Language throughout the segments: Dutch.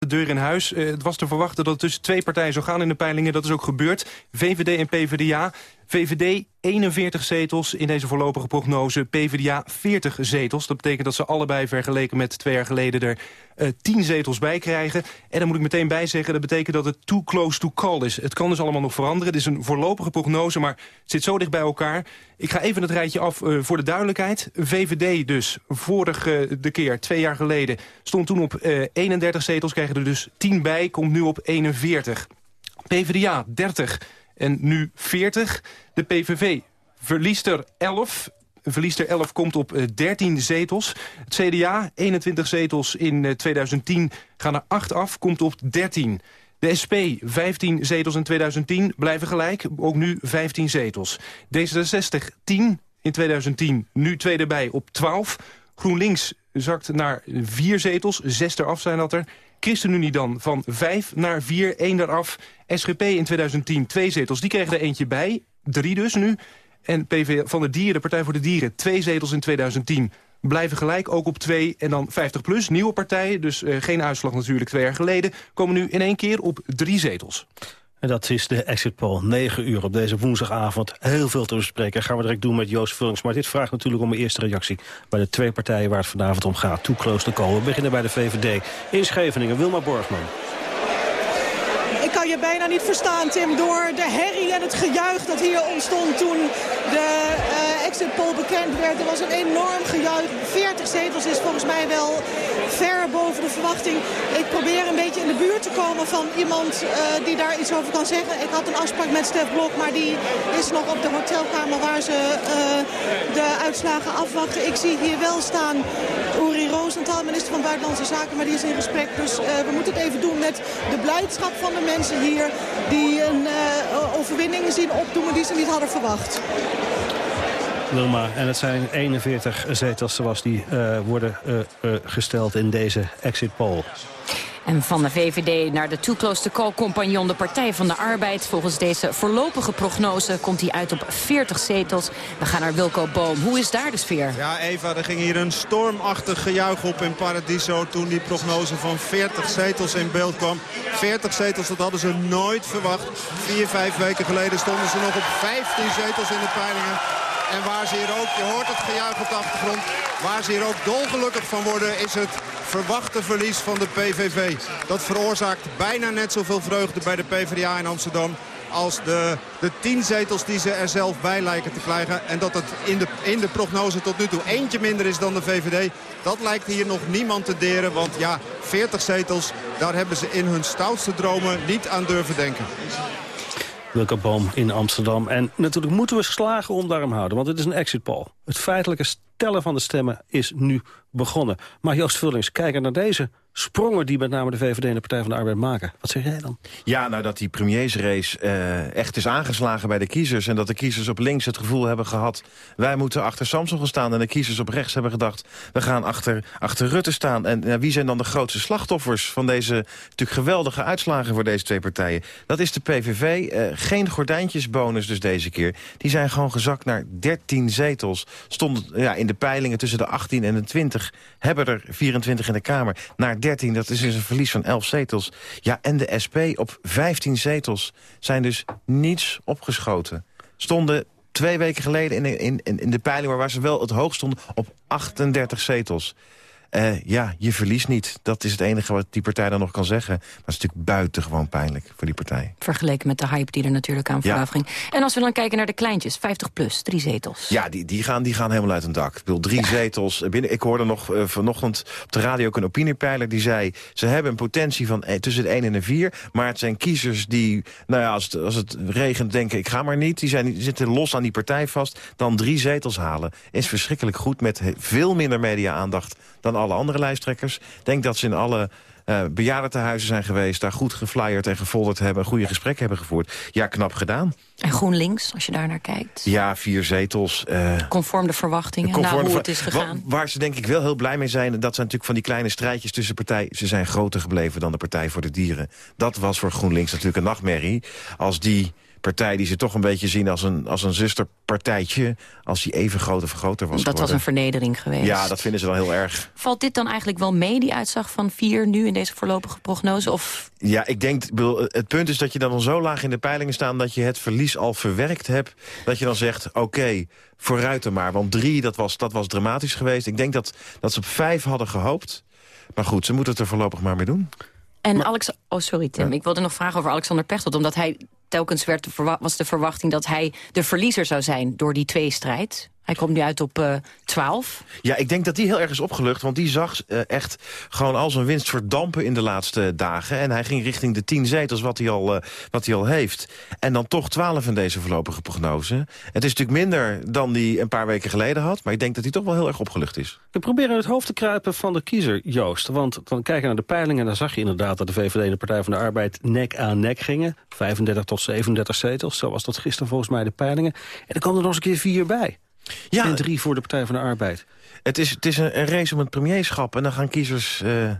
de deur in huis. Uh, het was te verwachten dat het tussen twee partijen zou gaan in de peilingen. Dat is ook gebeurd. VVD en PvdA. VVD 41 zetels in deze voorlopige prognose. PvdA 40 zetels. Dat betekent dat ze allebei vergeleken met twee jaar geleden er uh, 10 zetels bij krijgen. En dan moet ik meteen bij zeggen, dat betekent dat het too close to call is. Het kan dus allemaal nog veranderen. Het is een voorlopige prognose, maar het zit zo dicht bij elkaar. Ik ga even het rijtje af uh, voor de duidelijkheid. VVD dus, vorige de keer, twee jaar geleden, stond toen op uh, 31 zetels. Krijgen er dus 10 bij, komt nu op 41. PvdA 30 en nu 40. De PVV verliest er 11 verliest er 11, komt op uh, 13 zetels. Het CDA, 21 zetels in uh, 2010, gaan er 8 af, komt op 13. De SP, 15 zetels in 2010, blijven gelijk, ook nu 15 zetels. D66, 10 in 2010, nu twee erbij op 12. GroenLinks zakt naar 4 zetels, 6 eraf zijn dat er. ChristenUnie dan van 5 naar 4, 1 eraf. SGP in 2010, 2 zetels, die kregen er eentje bij, 3 dus nu. En PV van de Dieren, Partij voor de Dieren, twee zetels in 2010 blijven gelijk, ook op twee. En dan 50 plus, nieuwe partijen, dus uh, geen uitslag natuurlijk twee jaar geleden... komen nu in één keer op drie zetels. En dat is de exit poll. 9 uur op deze woensdagavond. Heel veel te bespreken. Gaan we direct doen met Joost Vullings. Maar dit vraagt natuurlijk om een eerste reactie... bij de twee partijen waar het vanavond om gaat. Too close to call. We beginnen bij de VVD. In Scheveningen, Wilma Borgman. Ik kan je bijna niet verstaan, Tim, door de herrie en het gejuich dat hier ontstond toen de uh, exit poll bekend werd. Er was een enorm gejuich. 40 zetels is volgens mij wel ver boven de verwachting. Ik probeer een beetje in de buurt te komen van iemand uh, die daar iets over kan zeggen. Ik had een afspraak met Stef Blok, maar die is nog op de hotelkamer waar ze uh, de uitslagen afwachten. Ik zie hier wel staan Uri Rosenthal, minister van Buitenlandse Zaken, maar die is in gesprek. Dus we moeten het even doen met de blijdschap van de mensen hier die een overwinning zien opdoen die ze niet hadden verwacht. Wilma, en het zijn 41 zetels zoals die uh, worden uh, uh, gesteld in deze exit poll. En van de VVD naar de Too Close to Call compagnon, de Partij van de Arbeid. Volgens deze voorlopige prognose komt hij uit op 40 zetels. We gaan naar Wilco Boom. Hoe is daar de sfeer? Ja, Eva, er ging hier een stormachtig gejuich op in Paradiso... toen die prognose van 40 zetels in beeld kwam. 40 zetels, dat hadden ze nooit verwacht. Vier, vijf weken geleden stonden ze nog op 15 zetels in de peilingen. En waar ze hier ook, je hoort het gejuich op de achtergrond... waar ze hier ook dolgelukkig van worden is het verwachte verlies van de PVV. Dat veroorzaakt bijna net zoveel vreugde bij de PvdA in Amsterdam als de, de tien zetels die ze er zelf bij lijken te krijgen. En dat het in de, in de prognose tot nu toe eentje minder is dan de VVD. Dat lijkt hier nog niemand te deren. Want ja, 40 zetels, daar hebben ze in hun stoutste dromen niet aan durven denken. Wilke Boom in Amsterdam. En natuurlijk moeten we slagen om daarom houden, want het is een exit poll. Het feitelijke tellen van de stemmen is nu begonnen. Maar Joost Vullings, kijken naar deze sprongen die met name de VVD en de Partij van de Arbeid maken. Wat zeg jij dan? Ja, nou dat die premiersrace uh, echt is aangeslagen bij de kiezers... en dat de kiezers op links het gevoel hebben gehad... wij moeten achter Samson gaan staan en de kiezers op rechts hebben gedacht... we gaan achter, achter Rutte staan. En wie zijn dan de grootste slachtoffers van deze natuurlijk geweldige uitslagen... voor deze twee partijen? Dat is de PVV. Uh, geen gordijntjesbonus dus deze keer. Die zijn gewoon gezakt naar 13 zetels. Stonden ja, in de peilingen tussen de 18 en de 20... hebben er 24 in de Kamer naar 13, dat is dus een verlies van 11 zetels. Ja, en de SP op 15 zetels zijn dus niets opgeschoten. Stonden twee weken geleden in, in, in, in de peiling... waar ze wel het hoogst stonden op 38 zetels. Uh, ja, je verliest niet. Dat is het enige wat die partij dan nog kan zeggen. Maar het is natuurlijk buitengewoon pijnlijk voor die partij. Vergeleken met de hype die er natuurlijk aan vooraf ging. En als we dan kijken naar de kleintjes, 50 plus, drie zetels. Ja, die, die, gaan, die gaan helemaal uit een dak. Ik bedoel, drie ja. zetels. Binnen, ik hoorde nog uh, vanochtend op de radio ook een opiniepeiler die zei... ze hebben een potentie van eh, tussen de 1 en de 4... maar het zijn kiezers die, nou ja, als het, als het regent denken... ik ga maar niet, die, zijn, die zitten los aan die partij vast... dan drie zetels halen is verschrikkelijk goed... met veel minder media-aandacht dan alle andere lijsttrekkers. Denk dat ze in alle uh, bejaardentehuizen zijn geweest... daar goed geflyerd en gefolderd hebben... goede gesprekken hebben gevoerd. Ja, knap gedaan. En GroenLinks, als je daar naar kijkt? Ja, vier zetels. Uh, conform de verwachtingen, conform nou, hoe het is gegaan. Waar, waar ze denk ik wel heel blij mee zijn... dat zijn natuurlijk van die kleine strijdjes tussen partijen... ze zijn groter gebleven dan de Partij voor de Dieren. Dat was voor GroenLinks natuurlijk een nachtmerrie. Als die partij die ze toch een beetje zien als een, als een zusterpartijtje... als die even grote vergroter was Dat was een vernedering geweest. Ja, dat vinden ze dan heel erg. Valt dit dan eigenlijk wel mee, die uitslag van vier nu in deze voorlopige prognose? Of... Ja, ik denk, het punt is dat je dan al zo laag in de peilingen staan... dat je het verlies al verwerkt hebt. Dat je dan zegt, oké, vooruit er maar. Want drie, dat was, dat was dramatisch geweest. Ik denk dat, dat ze op vijf hadden gehoopt. Maar goed, ze moeten het er voorlopig maar mee doen. En Alex, oh sorry Tim, ik wilde nog vragen over Alexander Pechtold. Omdat hij telkens werd was de verwachting dat hij de verliezer zou zijn door die tweestrijd. Hij komt nu uit op uh, eh, 12. Ja, ik denk dat die heel erg is opgelucht. Want die zag uh, echt gewoon al zijn winst verdampen in de laatste dagen. En hij ging richting de 10 zetels wat hij, al, uh, wat hij al heeft. En dan toch 12 in deze voorlopige prognose. Het is natuurlijk minder dan hij een paar weken geleden had. Maar ik denk dat hij toch wel heel erg opgelucht is. We proberen het hoofd te kruipen van de kiezer, Joost. Want dan kijken naar de peilingen... en dan zag je inderdaad dat de VVD en de Partij van de Arbeid nek aan nek gingen. 35 tot 37 zetels, zo was dat gisteren volgens mij de peilingen. En er komen er nog eens een keer vier bij. Ja, en drie voor de Partij van de Arbeid. Het is, het is een, race om het premierschap. En dan gaan kiezers... Uh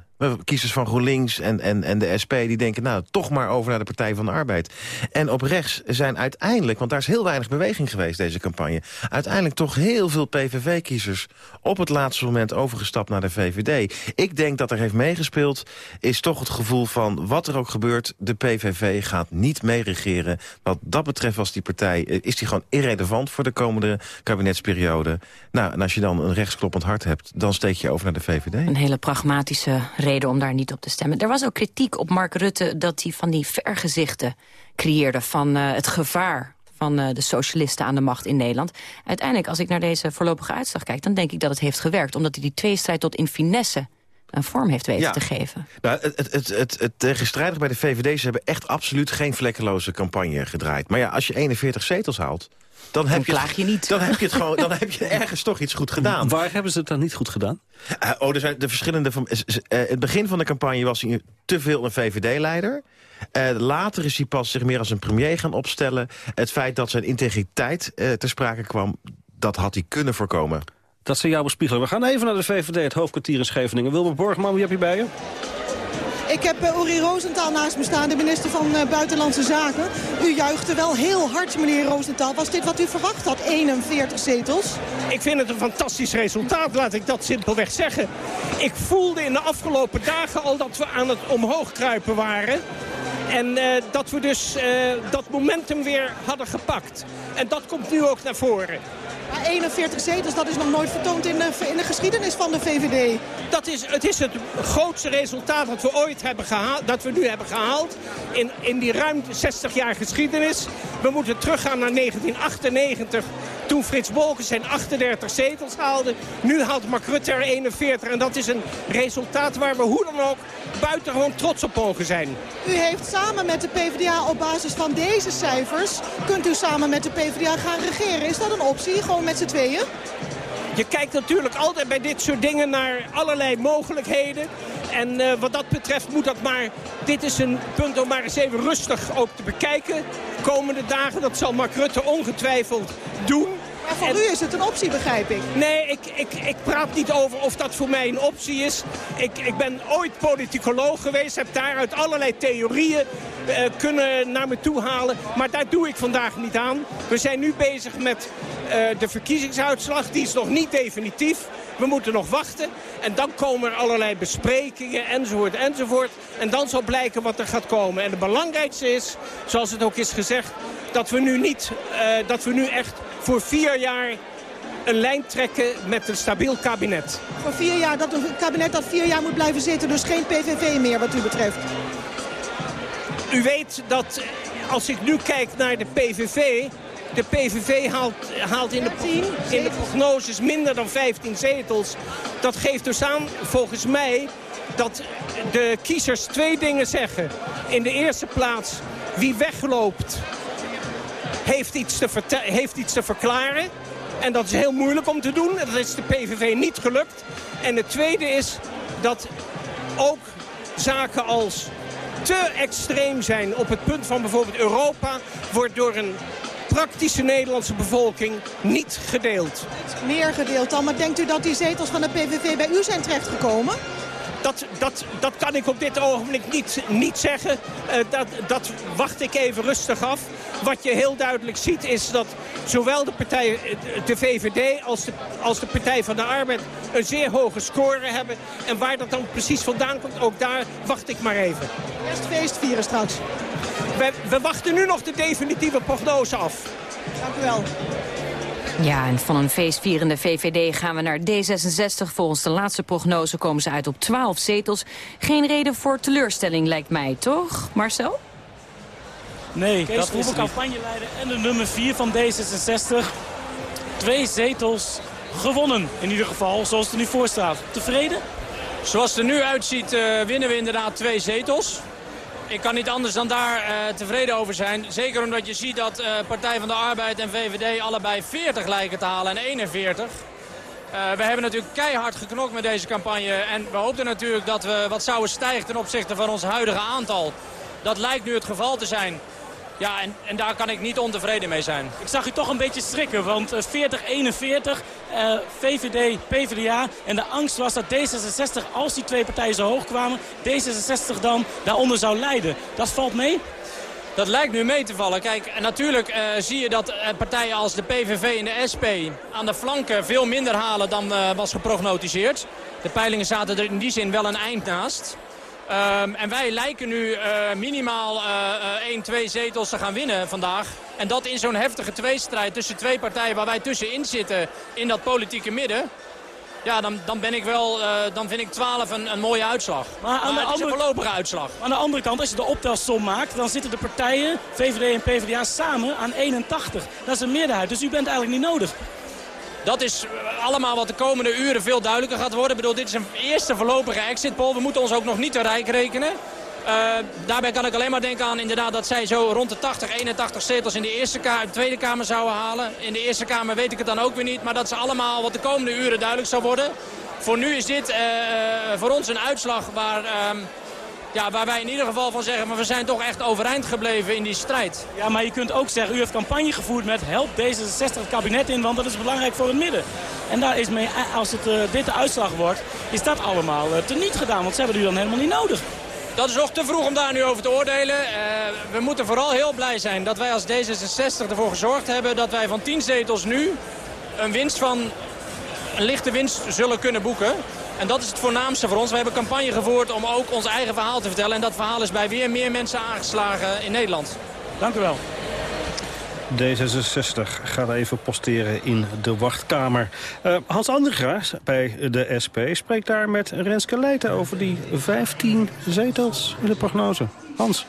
kiezers van GroenLinks en, en, en de SP... die denken, nou, toch maar over naar de Partij van de Arbeid. En op rechts zijn uiteindelijk, want daar is heel weinig beweging geweest... deze campagne, uiteindelijk toch heel veel PVV-kiezers... op het laatste moment overgestapt naar de VVD. Ik denk dat er heeft meegespeeld, is toch het gevoel van... wat er ook gebeurt, de PVV gaat niet meeregeren. Wat dat betreft was die partij, eh, is die gewoon irrelevant... voor de komende kabinetsperiode. Nou, en als je dan een rechtskloppend hart hebt... dan steek je over naar de VVD. Een hele pragmatische reden om daar niet op te stemmen. Er was ook kritiek op Mark Rutte dat hij van die vergezichten creëerde... van uh, het gevaar van uh, de socialisten aan de macht in Nederland. Uiteindelijk, als ik naar deze voorlopige uitslag kijk... dan denk ik dat het heeft gewerkt, omdat hij die tweestrijd tot in finesse een vorm heeft weten ja. te geven. Nou, het, het, het, het, het tegenstrijdig bij de VVD... ze hebben echt absoluut geen vlekkeloze campagne gedraaid. Maar ja, als je 41 zetels haalt... Dan, heb je, klaag je niet. Dan heb je, het gewoon, dan heb je ergens toch iets goed gedaan. Waar hebben ze het dan niet goed gedaan? Uh, oh, er zijn de verschillende... Van, uh, het begin van de campagne was hij te veel een VVD-leider. Uh, later is hij pas zich meer als een premier gaan opstellen. Het feit dat zijn integriteit ter sprake kwam... dat had hij kunnen voorkomen. Dat ze jou bespiegelen. We gaan even naar de VVD, het hoofdkwartier in Scheveningen. Wilma Borgman, wie heb je bij je? Ik heb uh, Uri Rosenthal naast me staan, de minister van uh, Buitenlandse Zaken. U juichte wel heel hard, meneer Rosenthal. Was dit wat u verwacht had, 41 zetels? Ik vind het een fantastisch resultaat, laat ik dat simpelweg zeggen. Ik voelde in de afgelopen dagen al dat we aan het omhoog kruipen waren. En uh, dat we dus dat momentum weer hadden gepakt. En dat komt nu ook naar voren. Maar 41 zetels, dat is nog nooit vertoond in de, in de geschiedenis van de VVD. Dat is, het is het grootste resultaat dat we ooit hebben gehaald, dat we nu hebben gehaald. In, in die ruim 60 jaar geschiedenis. We moeten teruggaan naar 1998 toen Frits Bolkens zijn 38 zetels haalde. Nu haalt Mark Rutte er 41. En dat is een resultaat waar we hoe dan ook buitengewoon trots op mogen zijn. U heeft samen met de PvdA op basis van deze cijfers... kunt u samen met de PvdA gaan regeren. Is dat een optie, gewoon met z'n tweeën? Je kijkt natuurlijk altijd bij dit soort dingen naar allerlei mogelijkheden. En uh, wat dat betreft moet dat maar... Dit is een punt om maar eens even rustig ook te bekijken. Komende dagen, dat zal Mark Rutte ongetwijfeld doen. Maar voor u is het een optie, begrijp ik. Nee, ik, ik, ik praat niet over of dat voor mij een optie is. Ik, ik ben ooit politicoloog geweest, heb daaruit allerlei theorieën uh, kunnen naar me toe halen. Maar daar doe ik vandaag niet aan. We zijn nu bezig met uh, de verkiezingsuitslag. Die is nog niet definitief. We moeten nog wachten. En dan komen er allerlei besprekingen enzovoort enzovoort. En dan zal blijken wat er gaat komen. En het belangrijkste is, zoals het ook is gezegd... dat we nu, niet, uh, dat we nu echt voor vier jaar een lijn trekken met een stabiel kabinet. Voor vier jaar, dat een kabinet dat vier jaar moet blijven zitten. Dus geen PVV meer wat u betreft. U weet dat als ik nu kijk naar de PVV... De PVV haalt, haalt in, de, in de prognoses minder dan 15 zetels. Dat geeft dus aan, volgens mij, dat de kiezers twee dingen zeggen. In de eerste plaats, wie wegloopt, heeft iets te, heeft iets te verklaren. En dat is heel moeilijk om te doen. Dat is de PVV niet gelukt. En het tweede is dat ook zaken als te extreem zijn op het punt van bijvoorbeeld Europa... wordt door een praktische Nederlandse bevolking niet gedeeld. Meer gedeeld dan, maar denkt u dat die zetels van de PVV bij u zijn terechtgekomen? dat, dat, dat kan ik op dit ogenblik niet, niet zeggen. Uh, dat, dat wacht ik even rustig af. Wat je heel duidelijk ziet is dat zowel de, partij, de VVD als de, als de Partij van de Arbeid een zeer hoge score hebben. En waar dat dan precies vandaan komt, ook daar wacht ik maar even. Eerst feest vieren straks. We, we wachten nu nog de definitieve prognose af. Dank u wel. Ja, en van een feestvierende VVD gaan we naar D66. Volgens de laatste prognose komen ze uit op 12 zetels. Geen reden voor teleurstelling lijkt mij, toch, Marcel? Nee, Kees dat is de campagneleider en de nummer 4 van D66. Twee zetels gewonnen, in ieder geval, zoals het er nu voor staat. Tevreden? Zoals het er nu uitziet, uh, winnen we inderdaad twee zetels ik kan niet anders dan daar uh, tevreden over zijn. Zeker omdat je ziet dat uh, Partij van de Arbeid en VVD allebei 40 lijken te halen en 41. Uh, eh, we hebben natuurlijk keihard geknokt met deze campagne. En we hoopten natuurlijk dat we wat zouden stijgen ten opzichte van ons huidige aantal. Dat lijkt nu het geval te zijn. Ja, en, en daar kan ik niet ontevreden mee zijn. Ik zag u toch een beetje schrikken, want 40-41, uh, VVD, PvdA. En de angst was dat D66, als die twee partijen zo hoog kwamen... D66 dan daaronder zou leiden. Dat valt mee? Dat lijkt nu mee te vallen. Kijk, natuurlijk uh, zie je dat uh, partijen als de PVV en de SP aan de flanken veel minder halen dan was geprognotiseerd. De peilingen zaten er in die zin wel een eind naast. Um, en wij lijken nu uh, minimaal uh, 1, 2 zetels te gaan winnen vandaag. En dat in zo'n heftige tweestrijd tussen twee partijen waar wij tussenin zitten in dat politieke midden. Ja, dan, dan, ben ik wel, uh, dan vind ik 12 een, een mooie uitslag. Maar, aan maar de andere, een voorlopige uitslag. Aan de andere kant, als je de optelsom maakt... dan zitten de partijen, VVD en PvdA, samen aan 81. Dat is een meerderheid, dus u bent eigenlijk niet nodig. Dat is allemaal wat de komende uren veel duidelijker gaat worden. Ik bedoel, dit is een eerste voorlopige exit poll. We moeten ons ook nog niet te rijk rekenen. Uh, daarbij kan ik alleen maar denken aan inderdaad dat zij zo rond de 80, 81 zetels in de, eerste kamer, de Tweede Kamer zouden halen. In de Eerste Kamer weet ik het dan ook weer niet. Maar dat ze allemaal wat de komende uren duidelijk zou worden. Voor nu is dit uh, voor ons een uitslag waar... Uh, ja, waar wij in ieder geval van zeggen, maar we zijn toch echt overeind gebleven in die strijd. Ja, maar je kunt ook zeggen, u heeft campagne gevoerd met help D66 het kabinet in, want dat is belangrijk voor het midden. En daar is mee, als het, uh, dit de uitslag wordt, is dat allemaal uh, teniet gedaan, want ze hebben u dan helemaal niet nodig. Dat is nog te vroeg om daar nu over te oordelen. Uh, we moeten vooral heel blij zijn dat wij als D66 ervoor gezorgd hebben dat wij van 10 zetels nu een winst van een lichte winst zullen kunnen boeken. En dat is het voornaamste voor ons. We hebben campagne gevoerd om ook ons eigen verhaal te vertellen. En dat verhaal is bij weer meer mensen aangeslagen in Nederland. Dank u wel. D66 gaat even posteren in de wachtkamer. Uh, Hans Andringa bij de SP spreekt daar met Renske Leijten... over die 15 zetels in de prognose. Hans.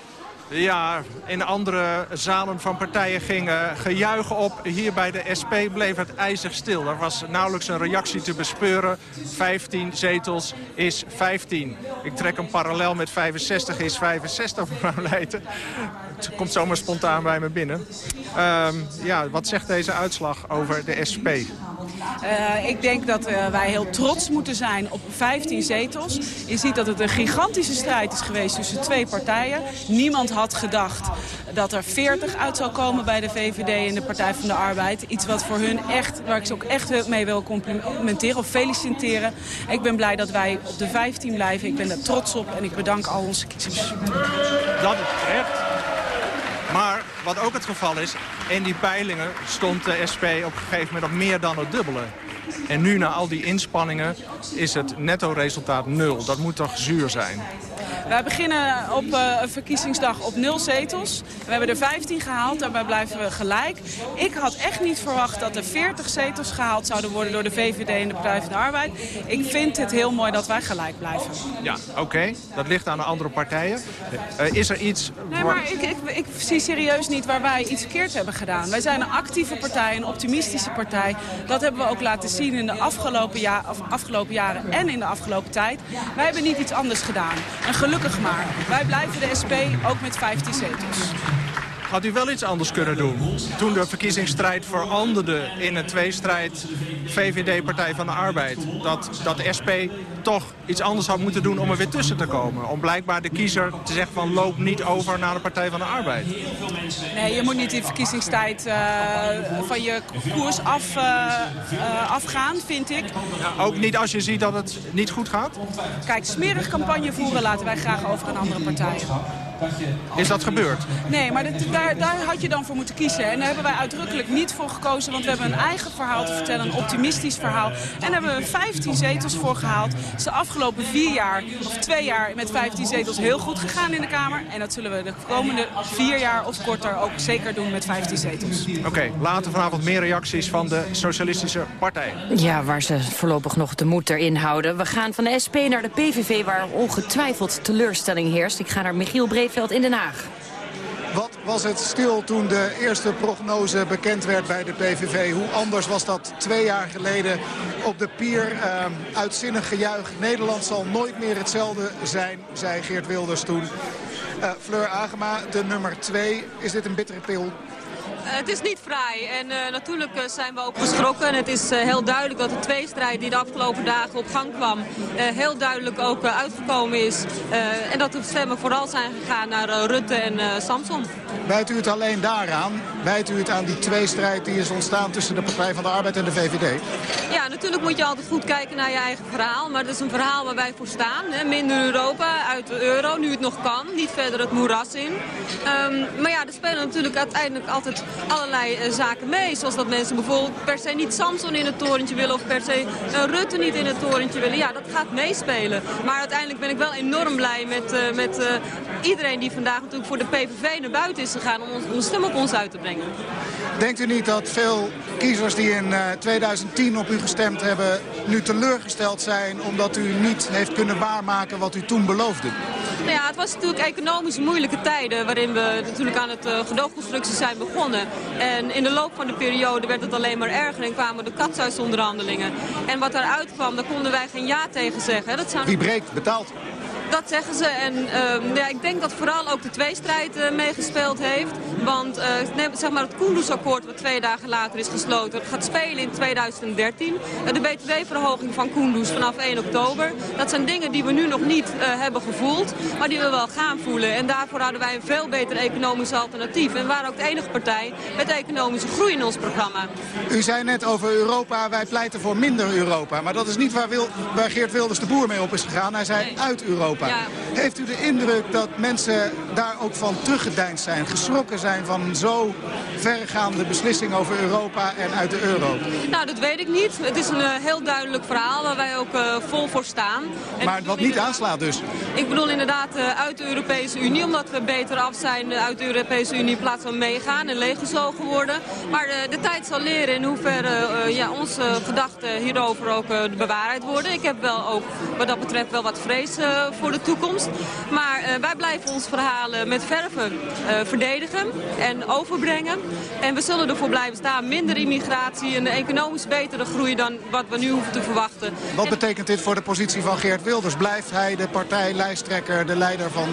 Ja, in andere zalen van partijen gingen gejuichen op. Hier bij de SP bleef het ijzig stil. Er was nauwelijks een reactie te bespeuren. 15 zetels is 15. Ik trek een parallel met 65 is 65, mevrouw Leijten. Het komt zomaar spontaan bij me binnen. Um, ja, wat zegt deze uitslag over de SP? Uh, ik denk dat uh, wij heel trots moeten zijn op 15 zetels. Je ziet dat het een gigantische strijd is geweest tussen twee partijen. Niemand had gedacht dat er 40 uit zou komen bij de VVD en de Partij van de Arbeid. Iets wat voor hun echt, waar ik ze ook echt mee wil complimenteren of feliciteren. Ik ben blij dat wij op de 15 blijven. Ik ben er trots op en ik bedank al onze kiezers. Dat is terecht. Maar wat ook het geval is, in die peilingen stond de SP op een gegeven moment op meer dan het dubbele. En nu na al die inspanningen is het netto resultaat nul. Dat moet toch zuur zijn? Wij beginnen op uh, verkiezingsdag op nul zetels. We hebben er 15 gehaald, daarbij blijven we gelijk. Ik had echt niet verwacht dat er 40 zetels gehaald zouden worden door de VVD en de Partij van de Arbeid. Ik vind het heel mooi dat wij gelijk blijven. Ja, oké. Dat ligt aan de andere partijen. Uh, is er iets... Nee, maar ik, ik, ik, zie serieus niet waar wij iets verkeerd hebben gedaan. Wij zijn een actieve partij, een optimistische partij. Dat hebben we ook laten zien in de afgelopen, afgelopen jaren en in de afgelopen tijd. Wij hebben niet iets anders gedaan. Gelukkig maar. Wij blijven de SP ook met 15 zetels. Had u wel iets anders kunnen doen. Toen de verkiezingsstrijd veranderde in een tweestrijd VVD-Partij van de Arbeid. Dat, dat de SP toch iets anders had moeten doen om er weer tussen te komen. Om blijkbaar de kiezer te zeggen van loop niet over naar de Partij van de Arbeid. Nee, je moet niet in verkiezingstijd uh, van je koers af, uh, uh, afgaan, vind ik. Ook niet als je ziet dat het niet goed gaat? Kijk, smerig campagne voeren laten wij graag over aan andere partijen. Is dat gebeurd? Nee, maar dat, daar, daar had je dan voor moeten kiezen. En daar hebben wij uitdrukkelijk niet voor gekozen. Want we hebben een eigen verhaal te vertellen, een optimistisch verhaal. En daar hebben we 15 zetels voor gehaald. Het is de afgelopen vier jaar, of twee jaar, met 15 zetels heel goed gegaan in de Kamer. En dat zullen we de komende vier jaar of korter ook zeker doen met 15 zetels. Oké, okay, later vanavond meer reacties van de Socialistische Partij. Ja, waar ze voorlopig nog de moed erin houden. We gaan van de SP naar de PVV, waar ongetwijfeld teleurstelling heerst. Ik ga naar Michiel Breed in Den Haag. Wat was het stil toen de eerste prognose bekend werd bij de PVV? Hoe anders was dat twee jaar geleden op de pier? Uh, uitzinnig gejuich. Nederland zal nooit meer hetzelfde zijn, zei Geert Wilders toen. Uh, Fleur Agema, de nummer twee. Is dit een bittere pil? Eh, het is niet vrij en uh, natuurlijk uh, zijn we ook geschrokken. Het is heel duidelijk dat de tweestrijd die de afgelopen dagen op gang kwam... heel duidelijk ook uitgekomen is. en dat de stemmen vooral zijn gegaan naar Rutte en Samson. Wijt u het alleen daaraan? Wijt u het aan die tweestrijd die is ontstaan tussen de Partij van de Arbeid en de VVD? Ja, natuurlijk moet je altijd goed kijken naar je eigen verhaal. Maar het is een verhaal waar wij voor staan. Hè. Minder Europa, uit de euro, nu het nog kan. Niet verder het moeras in. Um, maar ja, er spelen natuurlijk uiteindelijk altijd allerlei uh, zaken mee. Zoals dat mensen bijvoorbeeld per se niet Samson in het torentje willen... of per se uh, Rutte niet in het torentje willen. Ja, dat gaat meespelen. Maar uiteindelijk ben ik wel enorm blij met, uh, met iedereen die vandaag natuurlijk voor de PVV naar buiten is gegaan... om ons, een stem op ons uit te brengen. Denkt u niet dat veel kiezers die in 2010 op u gestemd hebben... nu teleurgesteld zijn omdat u niet heeft kunnen waarmaken wat u toen beloofde? Nou ja, het was natuurlijk economisch moeilijke tijden... waarin we natuurlijk aan het gedoogconstructie zijn begonnen. En in de loop van de periode werd het alleen maar erger... en kwamen de katshuisonderhandelingen. En wat daaruit kwam, daar konden wij geen ja tegen zeggen. Dat zou... Wie breekt, betaalt. Dat zeggen ze. En uh, ja, ik denk dat vooral ook de tweestrijd uh, meegespeeld heeft. Want uh, zeg maar het Koendersakkoord wat twee dagen later is gesloten... dat gaat spelen in 2013. de btw-verhoging van Koenders vanaf 1 oktober. Dat zijn dingen die we nu nog niet hebben gevoeld. Maar die we wel gaan voelen. En daarvoor hadden wij een veel beter economisch alternatief. En we waren ook de enige partij met economische groei in ons programma. U zei net over Europa, wij pleiten voor minder Europa. Maar dat is niet waar, Wil waar Geert Wilders de Boer mee op is gegaan. Hij zei nee. uit Europa. Ja. Heeft u de indruk dat mensen daar ook van teruggedeind zijn? Geschrokken zijn van zo vergaande beslissing over Europa en uit de euro? Nou, dat weet ik niet. Het is een uh, heel duidelijk verhaal waar wij ook uh, vol voor staan. En maar wat niet aanslaat dus? Ik bedoel inderdaad uh, uit de Europese Unie, omdat we beter af zijn uit de Europese Unie in plaats van meegaan en leeggezogen worden. Maar de tijd zal leren in hoeverre ja, onze gedachten hierover ook bewaarheid worden. Ik heb wel ook wat dat betreft wel wat vrees voor de toekomst. Maar uh, wij blijven ons verhalen met verven uh, verdedigen en overbrengen. En we zullen ervoor blijven staan. Minder immigratie en economisch betere groei dan wat we nu hoeven te verwachten. Wat betekent dit voor de positie van Geert Wilders? Blijft hij de partijlijsttrekker, de leider van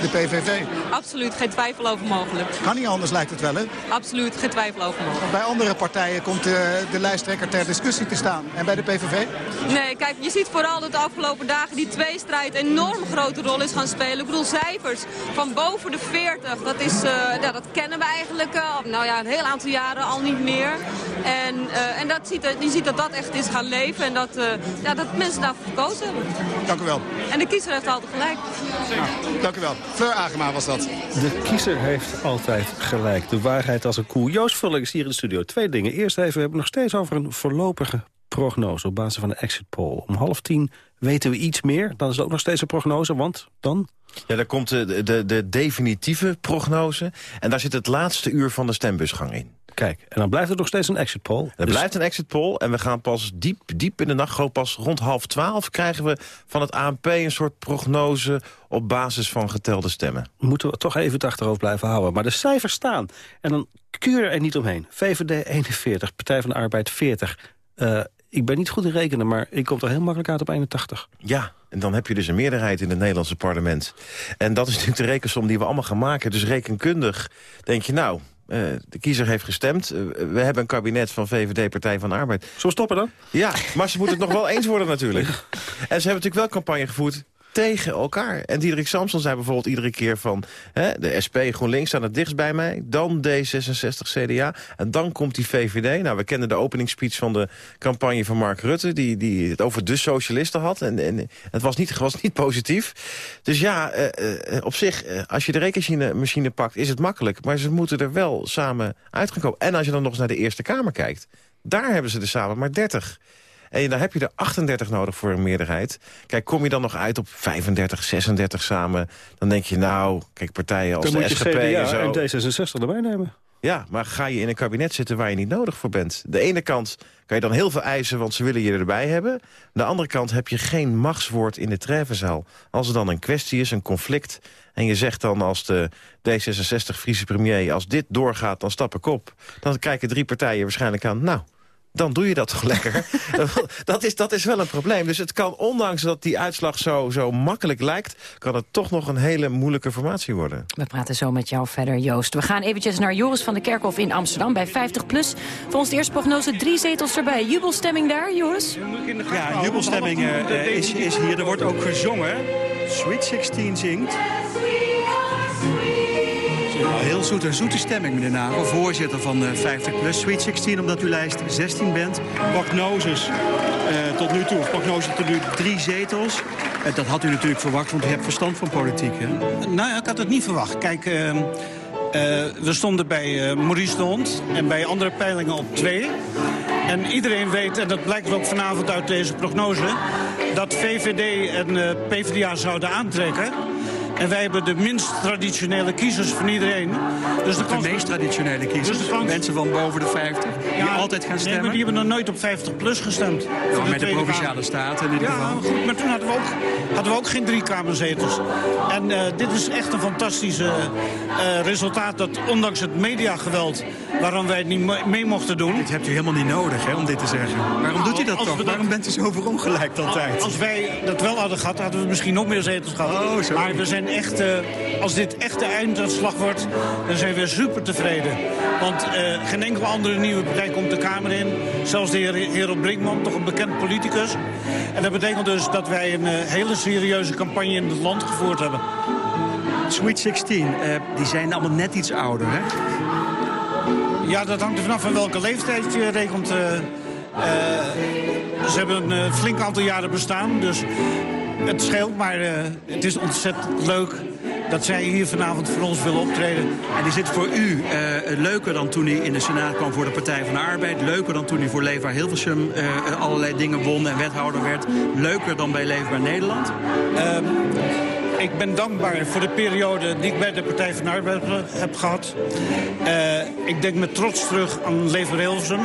de PVV? Absoluut, geen twijfel over mogelijk. Kan niet anders lijkt het wel, hè? Absoluut, geen twijfel over mogelijk. Bij andere partijen komt de, de lijsttrekker ter discussie te staan. En bij de PVV? Nee, kijk, je ziet vooral dat de afgelopen dagen die tweestrijd enorm grote rol is gaan spelen. Ik bedoel, cijfers van boven de 40, dat, is, uh, ja, dat kennen we eigenlijk uh, nou ja, een heel aantal jaren al niet meer. En, uh, en dat ziet, je ziet dat dat echt is gaan leven en dat, ja, dat mensen daarvoor gekozen hebben. Dank u wel. En de kiezer heeft altijd gelijk. Nou, dank u wel. Fleur Agema was dat. De kiezer heeft altijd gelijk. De waarheid als een koe. Joost Vullings hier in de studio. Twee dingen. Eerst even, we hebben nog steeds over een voorlopige prognose op basis van de exit poll. Om half tien weten we iets meer. Dan is het ook nog steeds een prognose, want dan... Ja, daar komt de, de, de definitieve prognose. En daar zit het laatste uur van de stembusgang in. Kijk, en dan blijft het nog steeds een exit poll. Het dus... blijft een exit poll en we gaan pas diep, diep in de nacht... gewoon pas rond half twaalf krijgen we van het ANP een soort prognose... op basis van getelde stemmen. Moeten we toch even het achterhoofd blijven houden. Maar de cijfers staan. En dan kuur er niet omheen. VVD 41, Partij van de Arbeid 40... Uh, ik ben niet goed in rekenen, maar ik kom er heel makkelijk uit op 81. Ja, en dan heb je dus een meerderheid in het Nederlandse parlement. En dat is natuurlijk de rekensom die we allemaal gaan maken. Dus rekenkundig denk je, nou, uh, de kiezer heeft gestemd. Uh, we hebben een kabinet van VVD, Partij van de Arbeid. Zullen we stoppen dan? Ja, maar ze moeten het nog wel eens worden natuurlijk. En ze hebben natuurlijk wel campagne gevoerd tegen elkaar. En Diederik Samson zei bijvoorbeeld iedere keer van... Hè, de SP GroenLinks staan het dichtst bij mij, dan D66 CDA... en dan komt die VVD. Nou, we kennen de openingsspeech van de campagne van Mark Rutte... die, die het over de socialisten had. En, en het was niet, was niet positief. Dus ja, uh, uh, op zich, uh, als je de rekenmachine pakt, is het makkelijk. Maar ze moeten er wel samen uit gaan komen. En als je dan nog eens naar de Eerste Kamer kijkt... daar hebben ze er samen maar 30. En dan heb je er 38 nodig voor een meerderheid. Kijk, kom je dan nog uit op 35, 36 samen... dan denk je, nou, kijk, partijen als dan de SGP en zo... en D66 erbij nemen. Ja, maar ga je in een kabinet zitten waar je niet nodig voor bent? De ene kant kan je dan heel veel eisen, want ze willen je erbij hebben. De andere kant heb je geen machtswoord in de treffenzaal. Als er dan een kwestie is, een conflict... en je zegt dan als de D66 Friese premier... als dit doorgaat, dan stap ik op. Dan kijken drie partijen waarschijnlijk aan... nou, dan doe je dat toch lekker. dat, is, dat is wel een probleem. Dus het kan, ondanks dat die uitslag zo, zo makkelijk lijkt... kan het toch nog een hele moeilijke formatie worden. We praten zo met jou verder, Joost. We gaan eventjes naar Joris van de Kerkhof in Amsterdam bij 50PLUS. Volgens de eerste prognose drie zetels erbij. Jubelstemming daar, Joris? Ja, jubelstemming uh, is, is hier. Er wordt ook gezongen. Sweet 16 zingt heel zoete, zoete stemming, meneer Nagel. Voorzitter van 50 Plus Sweet 16, omdat u lijst 16 bent. Prognoses uh, tot nu toe, prognose tot nu drie zetels. Uh, dat had u natuurlijk verwacht, want u hebt verstand van politiek. Hè? Nou ja, ik had het niet verwacht. Kijk, uh, we stonden bij Maurice de Hond en bij andere peilingen op twee. En iedereen weet, en dat blijkt ook vanavond uit deze prognose... dat VVD en PvdA zouden aantrekken... En wij hebben de minst traditionele kiezers van iedereen. Dus de, de meest traditionele kiezers? Dus Mensen van boven de 50 die altijd gaan stemmen? Nee, die hebben nog nooit op 50 plus gestemd. Nou, met de, Provinciale Staten in ieder ja, geval. goed, maar toen hadden we ook, hadden we ook geen drie kamerzetels. En uh, dit is echt een fantastisch uh, resultaat dat ondanks het mediageweld... waarom wij het niet mee mochten doen... Dit hebt u helemaal niet nodig hè, om dit te zeggen. Waarom nou, doet u dat toch? Dat, waarom bent u zo verongelijkt altijd? Als wij dat wel hadden gehad, hadden we misschien nog meer zetels gehad. Oh, zo. Maar we zijn echt, uh, als dit echt de einduitslag wordt, dan zijn we super tevreden. Want uh, geen enkele andere nieuwe partij komt de Kamer in. Zelfs de heer Hero Brinkman, toch een bekend politicus. En dat betekent dus dat wij een uh, hele serieuze campagne in het land gevoerd hebben. Sweet 16, die zijn allemaal net iets ouder, hè? Ja, dat hangt er vanaf van welke leeftijd je rekent. ze hebben een flink aantal jaren bestaan, dus het scheelt, maar uh, het is ontzettend leuk dat zij hier vanavond voor ons willen optreden. En is het voor u uh, leuker dan toen hij in de Senaat kwam voor de Partij van de Arbeid? Leuker dan toen hij voor Leefbaar Hilversum allerlei dingen won en wethouder werd? Leuker dan bij Leefbaar Nederland? Uh, ik ben dankbaar voor de periode die ik bij de Partij van de Arbeid heb gehad. ik denk met trots terug aan Leefbaar Hilversum.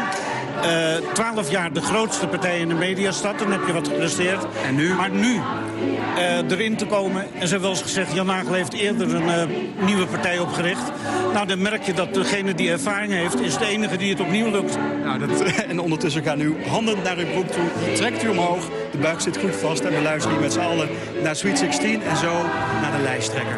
Twaalf uh, jaar de grootste partij in de mediastad. Dan heb je wat gepresteerd. En nu? Maar nu uh, erin te komen. En ze hebben wel eens gezegd, Jan Nagel heeft eerder een uh, nieuwe partij opgericht. Nou, dan merk je dat degene die ervaring heeft, is de enige die het opnieuw lukt. Nou, dat, en ondertussen gaan uw handen naar uw broek toe. Trekt u omhoog, de buik zit goed vast. En we luisteren hier met z'n allen naar Sweet 16 en zo naar de lijsttrekker.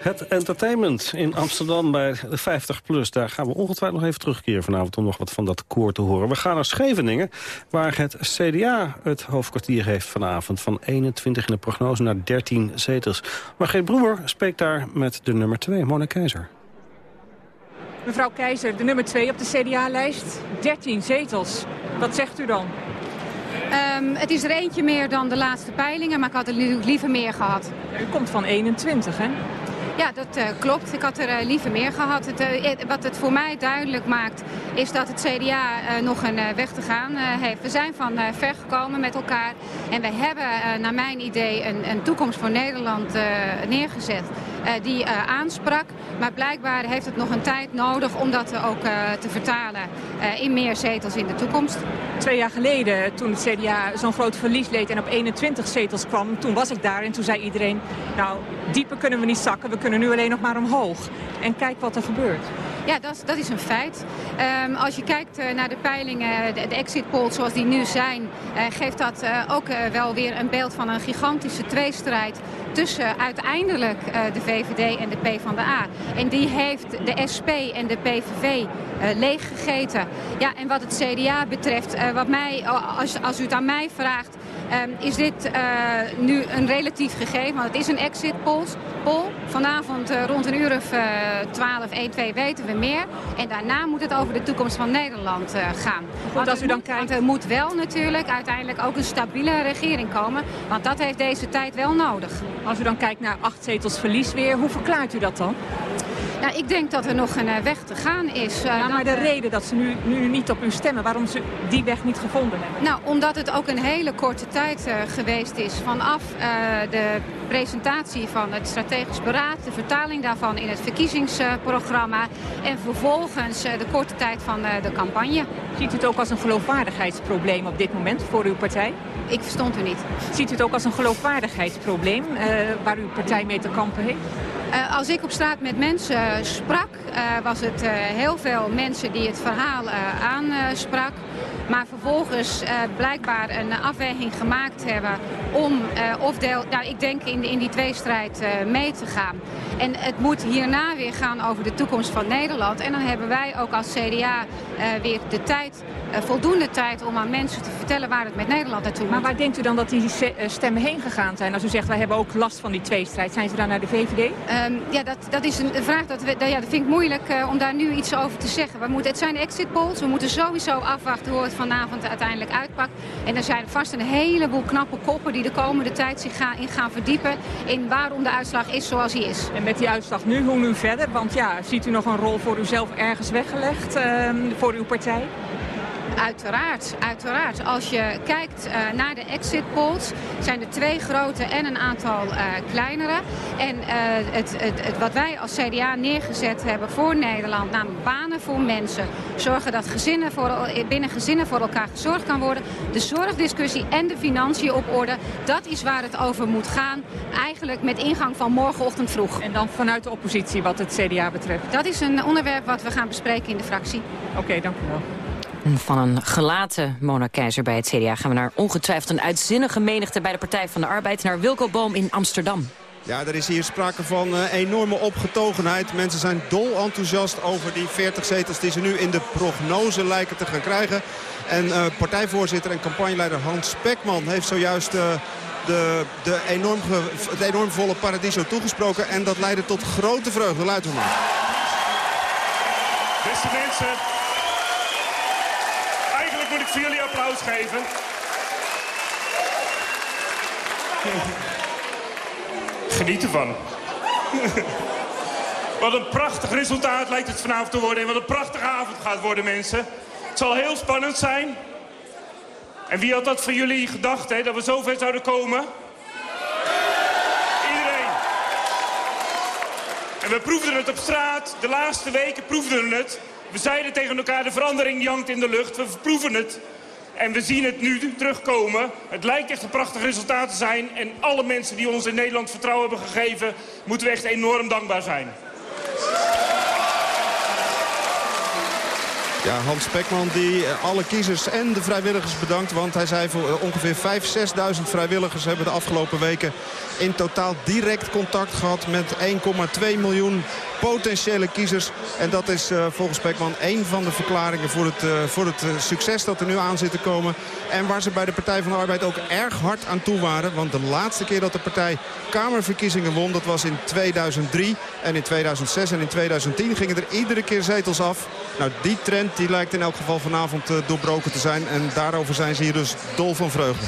Het entertainment in Amsterdam bij de 50PLUS. Daar gaan we ongetwijfeld nog even terugkeren vanavond... om nog wat van dat koor te horen. We gaan naar Scheveningen, waar het CDA het hoofdkwartier heeft vanavond. Van 21 in de prognose naar 13 zetels. Maar geen Broer spreekt daar met de nummer 2, Mona Keizer. Mevrouw Keizer, de nummer 2 op de CDA-lijst. 13 zetels. Wat zegt u dan? Um, het is er eentje meer dan de laatste peilingen, maar ik had er liever meer gehad. U komt van 21, hè? Ja, dat uh, klopt. Ik had er uh, liever meer gehad. Het, uh, wat het voor mij duidelijk maakt, is dat het CDA nog een weg te gaan heeft. We zijn van ver gekomen met elkaar. En we hebben, naar mijn idee, een, een toekomst voor Nederland neergezet. die aansprak. Maar blijkbaar heeft het nog een tijd nodig om dat ook te vertalen in meer zetels in de toekomst. Twee jaar geleden, toen het CDA zo'n groot verlies leed en op 21 zetels kwam, toen was ik daar en toen zei iedereen, nou, dieper kunnen we niet zakken, we kunnen nu alleen nog maar omhoog. En kijk wat er gebeurt. Ja, dat, dat is een feit. Ehm, als je kijkt uh, naar de peilingen, de, de, exit polls zoals die nu zijn... Uh, geeft dat ook wel weer een beeld van een gigantische tweestrijd... tussen uiteindelijk de VVD en de PvdA. En die heeft de SP en de PVV leeggegeten. Ja, en wat het CDA betreft, wat mij, als, als u het aan mij vraagt... Um, is dit nu een relatief gegeven, want het is een exit poll. Vanavond rond een uur of 12, 1, 2 weten we meer. En daarna moet het over de toekomst van Nederland uh, gaan. Want als u dan moet, kijkt... er moet wel natuurlijk uiteindelijk ook een stabiele regering komen. Want dat heeft deze tijd wel nodig. Als u dan kijkt naar acht zetels verlies weer, hoe verklaart u dat dan? Nou, ik denk dat er nog een uh, weg te gaan is. Ja, maar de reden dat ze nu, nu niet op u stemmen, waarom ze die weg niet gevonden hebben? Nou, omdat het ook een hele korte tijd uh, geweest is. Vanaf de presentatie van het strategisch beraad, de vertaling daarvan in het verkiezingsprogramma en vervolgens de korte tijd van de campagne. Ziet u het ook als een geloofwaardigheidsprobleem op dit moment voor uw partij? Ik verstond u niet. Ziet u het ook als een geloofwaardigheidsprobleem waar uw partij mee te kampen heeft? Uh, als ik op straat met mensen sprak, uh, was het heel veel mensen die het verhaal aansprak. Maar vervolgens blijkbaar een afweging gemaakt hebben om of deel, nou, ik denk in, in die tweestrijd mee te gaan. En het moet hierna weer gaan over de toekomst van Nederland. En dan hebben wij ook als CDA weer de tijd, voldoende tijd om aan mensen te vertellen waar het met Nederland naartoe moet. Maar waar denkt u dan dat die stemmen heen gegaan zijn? Als u zegt wij hebben ook last van die tweestrijd, zijn ze dan naar de VVD? Um, ja, dat, dat is een vraag, dat, we, ja, dat vind ik moeilijk om daar nu iets over te zeggen. We moeten, het zijn exit polls, we moeten sowieso afwachten hoe het vanavond uiteindelijk uitpakt. En er zijn vast een heleboel knappe koppen die de komende tijd zich gaan, in gaan verdiepen... in waarom de uitslag is zoals hij is. En met die uitslag nu, hoe nu verder? Want ja, ziet u nog een rol voor uzelf ergens weggelegd uh, voor uw partij? Uiteraard, uiteraard. Als je kijkt uh, naar de exit polls, zijn er twee grote en een aantal uh, kleinere. En uh, het, het, het, wat wij als CDA neergezet hebben voor Nederland, namelijk banen voor mensen, zorgen dat gezinnen voor, binnen gezinnen voor elkaar gezorgd kan worden, de zorgdiscussie en de financiën op orde, dat is waar het over moet gaan. Eigenlijk met ingang van morgenochtend vroeg. En dan vanuit de oppositie wat het CDA betreft? Dat is een onderwerp wat we gaan bespreken in de fractie. Oké, okay, dank u wel. Van een gelaten Mona Keizer bij het CDA gaan we naar ongetwijfeld een uitzinnige menigte bij de Partij van de Arbeid. Naar Wilco Boom in Amsterdam. Ja, er is hier sprake van uh, enorme opgetogenheid. Mensen zijn dol enthousiast over die 40 zetels die ze nu in de prognose lijken te gaan krijgen. En uh, partijvoorzitter en campagneleider Hans Spekman heeft zojuist uh, de, de enorm het enorm volle Paradiso toegesproken. En dat leidde tot grote vreugde. Luister maar. Beste mensen, voor jullie applaus geven. Geniet ervan. Wat een prachtig resultaat lijkt het vanavond te worden. En wat een prachtige avond gaat worden, mensen. Het zal heel spannend zijn. En wie had dat voor jullie gedacht, hè, dat we zover zouden komen? Iedereen. En we proefden het op straat. De laatste weken proefden we het. We zeiden tegen elkaar, de verandering jankt in de lucht. We proeven het. En we zien het nu terugkomen. Het lijkt echt een prachtig resultaat te zijn. En alle mensen die ons in Nederland vertrouwen hebben gegeven... moeten we echt enorm dankbaar zijn. Ja, Hans Spekman die eh, alle kiezers en de vrijwilligers bedankt. Want hij zei voor eh, ongeveer 5.000, 6.000 vrijwilligers hebben de afgelopen weken in totaal direct contact gehad met 1,2 miljoen potentiële kiezers. En dat is uh, volgens Spekman één van de verklaringen voor het, uh, voor het uh, succes dat er nu aan zit te komen. En waar ze bij de Partij van de Arbeid ook erg hard aan toe waren. Want de laatste keer dat de partij Kamerverkiezingen won, dat was in 2003. En in 2006 en in 2010 gingen er iedere keer zetels af. Nou, die trend die lijkt in elk geval vanavond doorbroken te zijn. En daarover zijn ze hier dus dol van vreugde.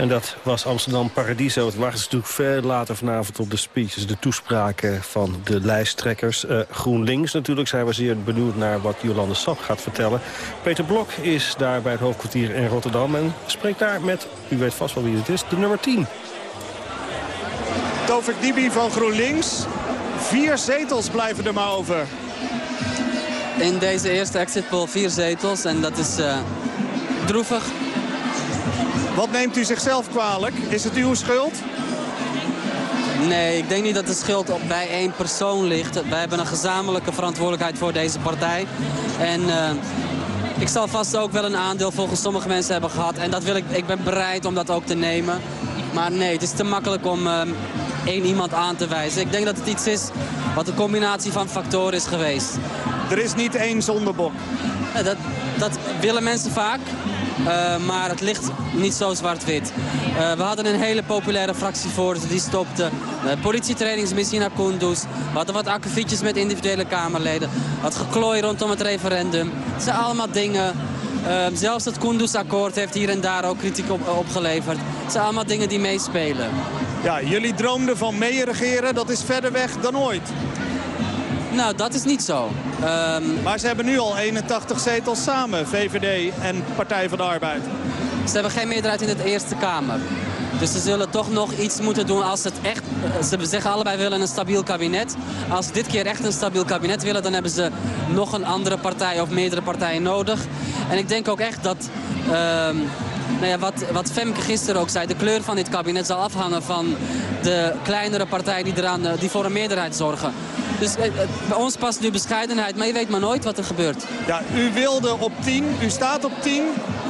En dat was Amsterdam Paradiso. Het wacht natuurlijk veel later vanavond op de speeches, de toespraken van de lijsttrekkers. Uh, GroenLinks natuurlijk zijn we zeer benieuwd naar wat Jolande Sap gaat vertellen. Peter Blok is daar bij het hoofdkwartier in Rotterdam en spreekt daar met, u weet vast wel wie het is, de nummer 10. Tovik Dibi van GroenLinks. Vier zetels blijven er maar over. In deze eerste exit poll vier zetels en dat is uh, droevig. Wat neemt u zichzelf kwalijk? Is het uw schuld? Nee, ik denk niet dat de schuld op bij één persoon ligt. Wij hebben een gezamenlijke verantwoordelijkheid voor deze partij. En uh, ik zal vast ook wel een aandeel volgens sommige mensen hebben gehad. En dat wil ik, ik ben bereid om dat ook te nemen. Maar nee, het is te makkelijk om uh, één iemand aan te wijzen. Ik denk dat het iets is wat een combinatie van factoren is geweest. Er is niet één zondebok. Ja, dat, dat willen mensen vaak. Uh, maar het ligt niet zo zwart-wit. Uh, we hadden een hele populaire fractievoorzitter die stopte. De politietrainingsmissie naar Kunduz. We hadden wat akkefietjes met individuele Kamerleden. Wat geklooi rondom het referendum. Het zijn allemaal dingen... Uh, zelfs het Kunduz-akkoord heeft hier en daar ook kritiek op, opgeleverd. Het zijn allemaal dingen die meespelen. Ja, jullie droomden van meeregeren. Dat is verder weg dan ooit. Nou, dat is niet zo. Um... Maar ze hebben nu al 81 zetels samen, VVD en Partij van de Arbeid. Ze hebben geen meerderheid in de Eerste Kamer. Dus ze zullen toch nog iets moeten doen als het echt... Ze zeggen allebei willen een stabiel kabinet. Als ze dit keer echt een stabiel kabinet willen... dan hebben ze nog een andere partij of meerdere partijen nodig. En ik denk ook echt dat... Uh, nou ja, wat, wat Femke gisteren ook zei, de kleur van dit kabinet zal afhangen van de kleinere partijen die, eraan, die voor een meerderheid zorgen. Dus eh, bij ons past nu bescheidenheid, maar je weet maar nooit wat er gebeurt. Ja, u wilde op 10, u staat op 10.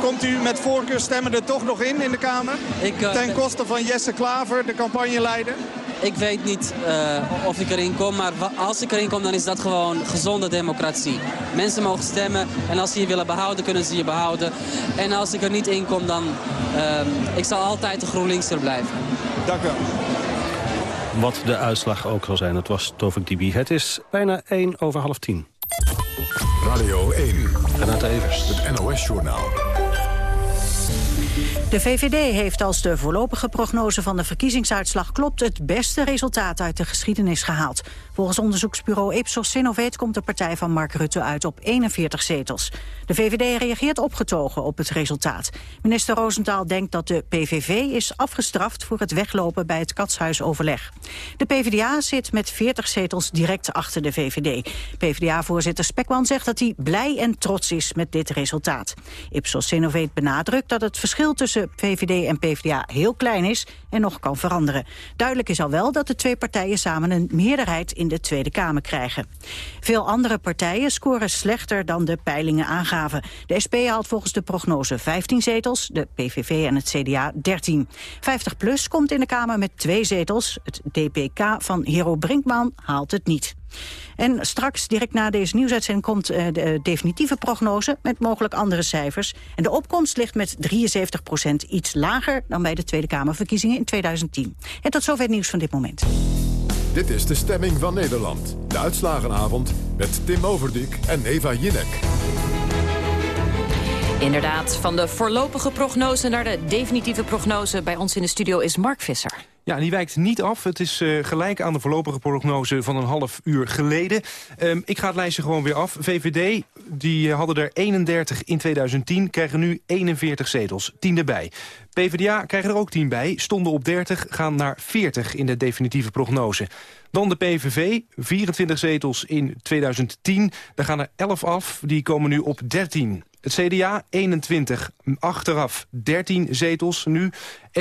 Komt u met voorkeurstemmen er toch nog in, in de Kamer? Ik, uh, Ten koste van Jesse Klaver, de campagneleider? Ik weet niet uh, of ik erin kom, maar als ik erin kom, dan is dat gewoon gezonde democratie. Mensen mogen stemmen en als ze je willen behouden, kunnen ze je behouden. En als ik er niet in kom, dan uh, ik zal altijd de GroenLinkser blijven. Dank u wel. Wat de uitslag ook zal zijn, het was Tovik Dibi. Het is bijna 1 over half 10. Radio 1. Renate Evers. Het NOS-journaal. De VVD heeft als de voorlopige prognose van de verkiezingsuitslag klopt... het beste resultaat uit de geschiedenis gehaald. Volgens onderzoeksbureau Ipsos Synovate komt de partij van Mark Rutte uit op 41 zetels. De VVD reageert opgetogen op het resultaat. Minister Roosentaal denkt dat de PVV is afgestraft... voor het weglopen bij het katshuisoverleg. De PvdA zit met 40 zetels direct achter de VVD. PvdA-voorzitter Spekman zegt dat hij blij en trots is met dit resultaat. Ipsos Synovate benadrukt dat het verschil tussen VVD en PvdA heel klein is en nog kan veranderen. Duidelijk is al wel dat de twee partijen samen een meerderheid in de Tweede Kamer krijgen. Veel andere partijen scoren slechter dan de peilingen aangaven. De SP haalt volgens de prognose 15 zetels, de PVV en het CDA 13. 50PLUS komt in de Kamer met twee zetels. Het DPK van Hero Brinkman haalt het niet. En straks, direct na deze nieuwsuitzending, komt uh, de definitieve prognose met mogelijk andere cijfers. En de opkomst ligt met 73 procent iets lager dan bij de Tweede Kamerverkiezingen in 2010. En tot zover het nieuws van dit moment. Dit is de stemming van Nederland. De uitslagenavond met Tim Overdijk en Eva Jinek. Inderdaad, van de voorlopige prognose naar de definitieve prognose... bij ons in de studio is Mark Visser. Ja, die wijkt niet af. Het is uh, gelijk aan de voorlopige prognose van een half uur geleden. Um, ik ga het lijstje gewoon weer af. VVD, die hadden er 31 in 2010, krijgen nu 41 zetels. 10 erbij. PvdA krijgen er ook 10 bij, stonden op 30, gaan naar 40 in de definitieve prognose. Dan de PVV, 24 zetels in 2010. Daar gaan er 11 af, die komen nu op 13. Het CDA 21, achteraf 13 zetels nu.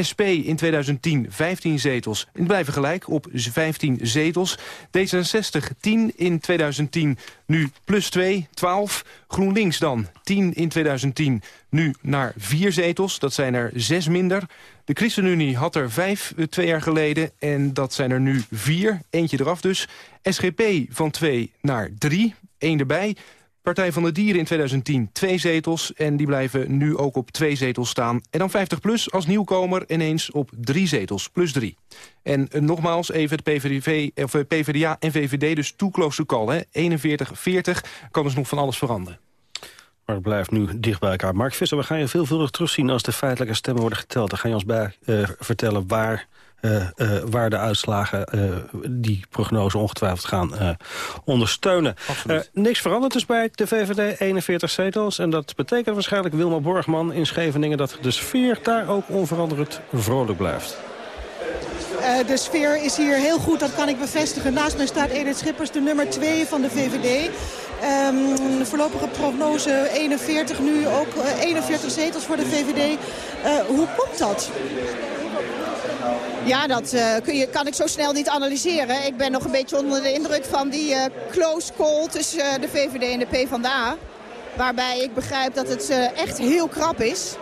SP in 2010 15 zetels. En blijven gelijk op 15 zetels. D66 10 in 2010, nu plus 2, 12. GroenLinks dan 10 in 2010, nu naar 4 zetels. Dat zijn er 6 minder. De ChristenUnie had er 5 uh, twee jaar geleden en dat zijn er nu 4. Eentje eraf dus. SGP van 2 naar 3, 1 erbij. Partij van de Dieren in 2010 twee zetels. En die blijven nu ook op twee zetels staan. En dan 50PLUS als nieuwkomer ineens op drie zetels, plus drie. En uh, nogmaals even het PVV, of, uh, PVDA en VVD, dus too close to call. 41-40 kan dus nog van alles veranderen. Maar het blijft nu dicht bij elkaar. Mark Visser, we gaan je veelvuldig terugzien als de feitelijke stemmen worden geteld. Dan ga je ons bij vertellen waar uh, uh, waar de uitslagen uh, die prognose ongetwijfeld gaan ondersteunen. niks verandert dus bij de VVD, 41 zetels. En dat betekent waarschijnlijk Wilma Borgman in Scheveningen... dat de sfeer daar ook onveranderd vrolijk blijft. Uh, de sfeer is hier heel goed, dat kan ik bevestigen. Naast mij staat Edith Schippers, de nummer 2 van de VVD. Um, de voorlopige prognose 41, nu ook uh, 41 zetels voor de VVD. Uh, hoe komt dat? Ja, dat uh, kun je, kan ik zo snel niet analyseren. Ik ben nog een beetje onder de indruk van die uh, close call tussen uh, de VVD en de PvdA. Waarbij ik begrijp dat het echt heel krap is.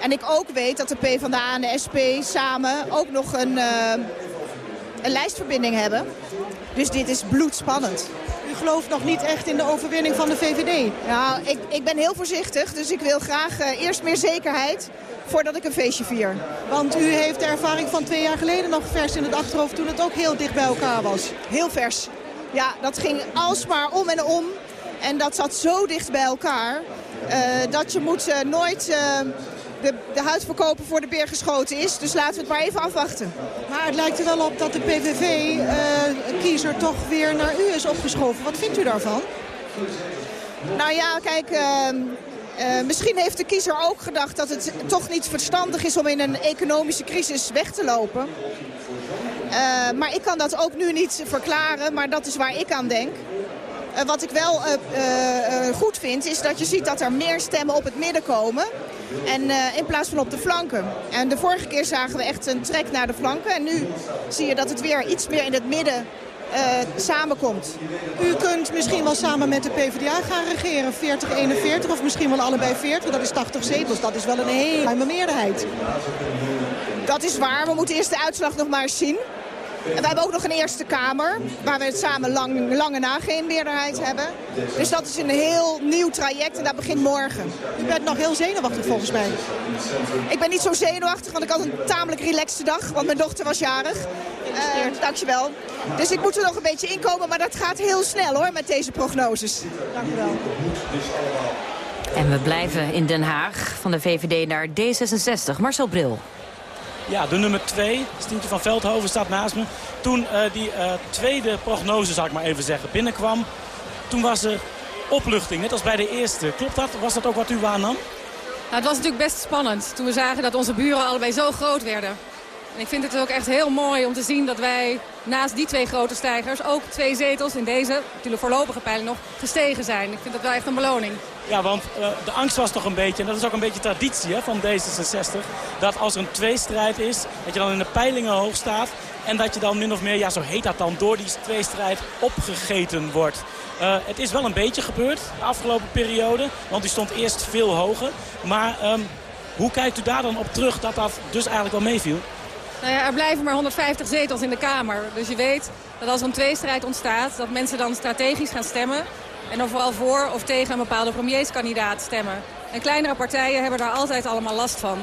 En ik ook weet dat de PvdA en de SP samen ook nog een, een lijstverbinding hebben. Dus dit is bloedspannend. U gelooft nog niet echt in de overwinning van de VVD? Nou, ik, ik ben heel voorzichtig, dus ik wil graag eerst meer zekerheid voordat ik een feestje vier. Want u heeft de ervaring van twee jaar geleden nog vers in het achterhoofd... toen het ook heel dicht bij elkaar was. Heel vers. Ja, dat ging alsmaar om en om. En dat zat zo dicht bij elkaar... Uh, dat je moet uh, nooit de, de huid verkopen voor de beer geschoten is. Dus laten we het maar even afwachten. Maar het lijkt er wel op dat de PVV-kiezer toch weer naar u is opgeschoven. Wat vindt u daarvan? Nou ja, kijk... ehm, Uh, misschien heeft de kiezer ook gedacht dat het toch niet verstandig is om in een economische crisis weg te lopen. Uh, maar ik kan dat ook nu niet verklaren, maar dat is waar ik aan denk. Uh, wat ik wel goed vind is dat je ziet dat er meer stemmen op het midden komen. En in plaats van op de flanken. En de vorige keer zagen we echt een trek naar de flanken. En nu zie je dat het weer iets meer in het midden uh, samenkomt. U kunt misschien wel samen met de PvdA gaan regeren, 40-41 of misschien wel allebei 40. Dat is 80 zetels, dat is wel een hele ruime meerderheid. Dat is waar, we moeten eerst de uitslag nog maar eens zien. En we hebben ook nog een Eerste Kamer, waar we het samen lang, lang en na geen meerderheid hebben. Dus dat is een heel nieuw traject en dat begint morgen. U bent nog heel zenuwachtig volgens mij. Ik ben niet zo zenuwachtig, want ik had een tamelijk relaxte dag, want mijn dochter was jarig. Uh, dankjewel. Dus ik moet er nog een beetje inkomen, maar dat gaat heel snel hoor, met deze prognoses. Dank u wel. En we blijven in Den Haag, van de VVD naar D66. Marcel Bril. Ja, de nummer 2, Stientje van Veldhoven, staat naast me. Toen uh, die uh, tweede prognose, zal ik maar even zeggen, binnenkwam... toen was er opluchting, net als bij de eerste. Klopt dat? Was dat ook wat u waarnam? Nou, het was natuurlijk best spannend toen we zagen dat onze buren allebei zo groot werden. En ik vind het ook echt heel mooi om te zien dat wij naast die twee grote stijgers... ook twee zetels in deze, natuurlijk voorlopige peiling nog, gestegen zijn. Ik vind dat wel echt een beloning. Ja, want uh, de angst was toch een beetje, en dat is ook een beetje traditie hè, van D66... dat als er een tweestrijd is, dat je dan in de peilingen hoog staat... en dat je dan min of meer, ja zo heet dat dan, door die tweestrijd opgegeten wordt. Uh, het is wel een beetje gebeurd de afgelopen periode, want die stond eerst veel hoger. Maar um, hoe kijkt u daar dan op terug dat dat dus eigenlijk wel meeviel? Nou er blijven maar 150 zetels in de Kamer. Dus je weet dat als er een tweestrijd ontstaat... dat mensen dan strategisch gaan stemmen... en dan vooral voor of tegen een bepaalde premierskandidaat stemmen. En kleinere partijen hebben daar altijd allemaal last van.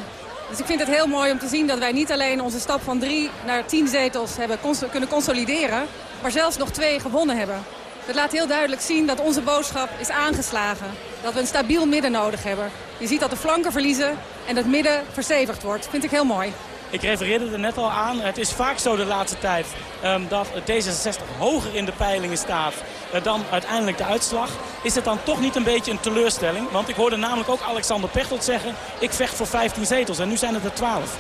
Dus ik vind het heel mooi om te zien dat wij niet alleen onze stap van drie naar tien zetels hebben kunnen consolideren... maar zelfs nog twee gewonnen hebben. Dat laat heel duidelijk zien dat onze boodschap is aangeslagen. Dat we een stabiel midden nodig hebben. Je ziet dat de flanken verliezen en het midden verzevigd wordt. Dat vind ik heel mooi. Ik refereerde er net al aan. Het is vaak zo de laatste tijd um, dat D66 hoger in de peilingen staat uh, dan uiteindelijk de uitslag. Is het dan toch niet een beetje een teleurstelling? Want ik hoorde namelijk ook Alexander Pechtold zeggen... ik vecht voor 15 zetels en nu zijn het er 12.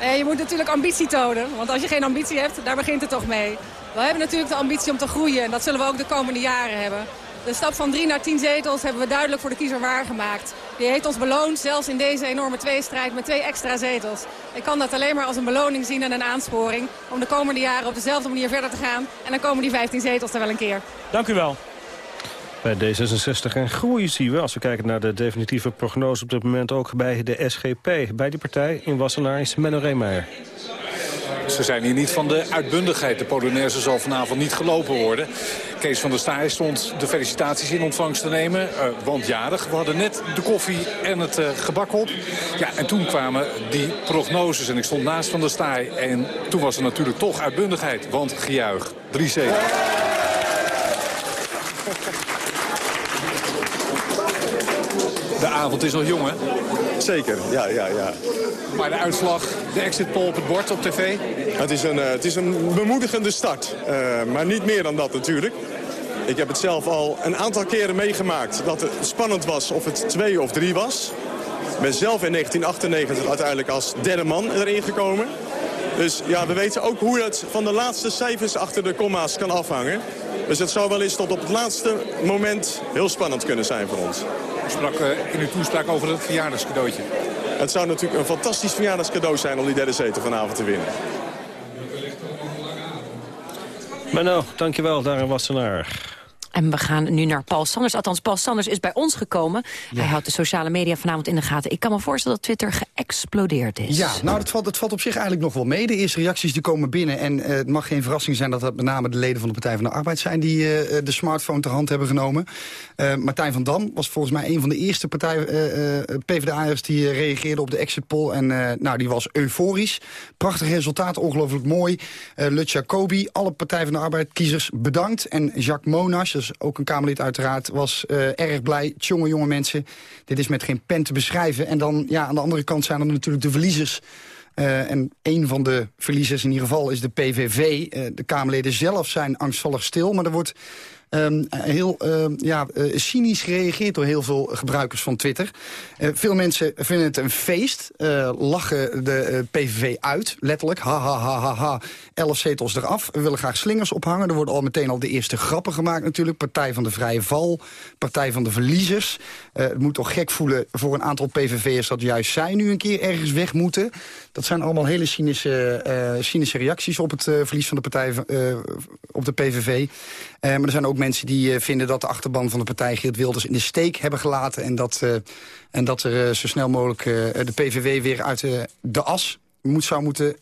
Eh, je moet natuurlijk ambitie tonen. Want als je geen ambitie hebt, daar begint het toch mee. We hebben natuurlijk de ambitie om te groeien. En dat zullen we ook de komende jaren hebben. De stap van drie naar tien zetels hebben we duidelijk voor de kiezer waargemaakt. Die heeft ons beloond, zelfs in deze enorme tweestrijd, met twee extra zetels. Ik kan dat alleen maar als een beloning zien en een aansporing... om de komende jaren op dezelfde manier verder te gaan. En dan komen die 15 zetels er wel een keer. Dank u wel. Bij D66 en groei zien we, als we kijken naar de definitieve prognose... op dit moment ook bij de SGP. Bij die partij in Wassenaar is Menno Reemeijer. Ze zijn hier niet van de uitbundigheid. De Polonaise zal vanavond niet gelopen worden. Kees van der Staaij stond de felicitaties in ontvangst te nemen. Uh, want. We hadden net de koffie en het uh, gebak op. Ja, en toen kwamen die prognoses. En ik stond naast van der Staaij. En toen was er natuurlijk toch uitbundigheid. Want gejuich. Drie zetels. De avond is nog jong, hè? Zeker, ja, ja, ja. Maar de uitslag, de exit poll op het bord op tv? Het is een, uh, het is een bemoedigende start. Uh, maar niet meer dan dat natuurlijk. Ik heb het zelf al een aantal keren meegemaakt dat het spannend was of het twee of drie was. Ik ben zelf in 1998 uiteindelijk als derde man erin gekomen. Dus ja, we weten ook hoe het van de laatste cijfers achter de komma's kan afhangen. Dus het zou wel eens tot op het laatste moment heel spannend kunnen zijn voor ons. U sprak eh, in uw toespraak over het verjaardagscadeautje. Het zou natuurlijk een fantastisch verjaardagscadeau zijn om die derde zetel vanavond te winnen. Maar nou, dankjewel, Darren Wassenaar. En we gaan nu naar Paul Sanders. Althans, Paul Sanders is bij ons gekomen. Hij houdt de sociale media vanavond in de gaten. Ik kan me voorstellen dat Twitter geëxplodeerd is. Ja, nou, dat valt, dat valt op zich eigenlijk nog wel mee. De eerste reacties die komen binnen. En uh, het mag geen verrassing zijn dat dat met name de leden van de Partij van de Arbeid zijn... die uh, de smartphone ter hand hebben genomen. Uh, Martijn van Dam was volgens mij een van de eerste partij, PvdA'ers... die reageerde op de exit poll. En nou, die was euforisch. Prachtig resultaat, ongelooflijk mooi. Lut Jacobi, alle Partij van de Arbeid kiezers bedankt. En Jacques Monas, dus ook een Kamerlid uiteraard, was uh, erg blij. Tjonge jonge mensen, dit is met geen pen te beschrijven. En dan, ja, aan de andere kant zijn er natuurlijk de verliezers... Uh, en een van de verliezers in ieder geval is de PVV. Uh, de Kamerleden zelf zijn angstvallig stil, maar er wordt um, heel uh, ja, uh, cynisch gereageerd door heel veel gebruikers van Twitter. Uh, veel mensen vinden het een feest, lachen de PVV uit, letterlijk. Ha, ha, ha, ha, ha. Elf zetels eraf. We willen graag slingers ophangen. Er worden al meteen al de eerste grappen gemaakt natuurlijk. Partij van de Vrije Val, Partij van de Verliezers. het moet toch gek voelen voor een aantal PVV'ers dat juist zij nu een keer ergens weg moeten. Dat zijn allemaal hele cynische, cynische reacties op het verlies van de partij op de PVV. maar er zijn ook mensen die uh, vinden dat de achterban van de partij Geert Wilders in de steek hebben gelaten. En dat, uh, en dat er uh, zo snel mogelijk de PVV weer uit de as moet, zou moeten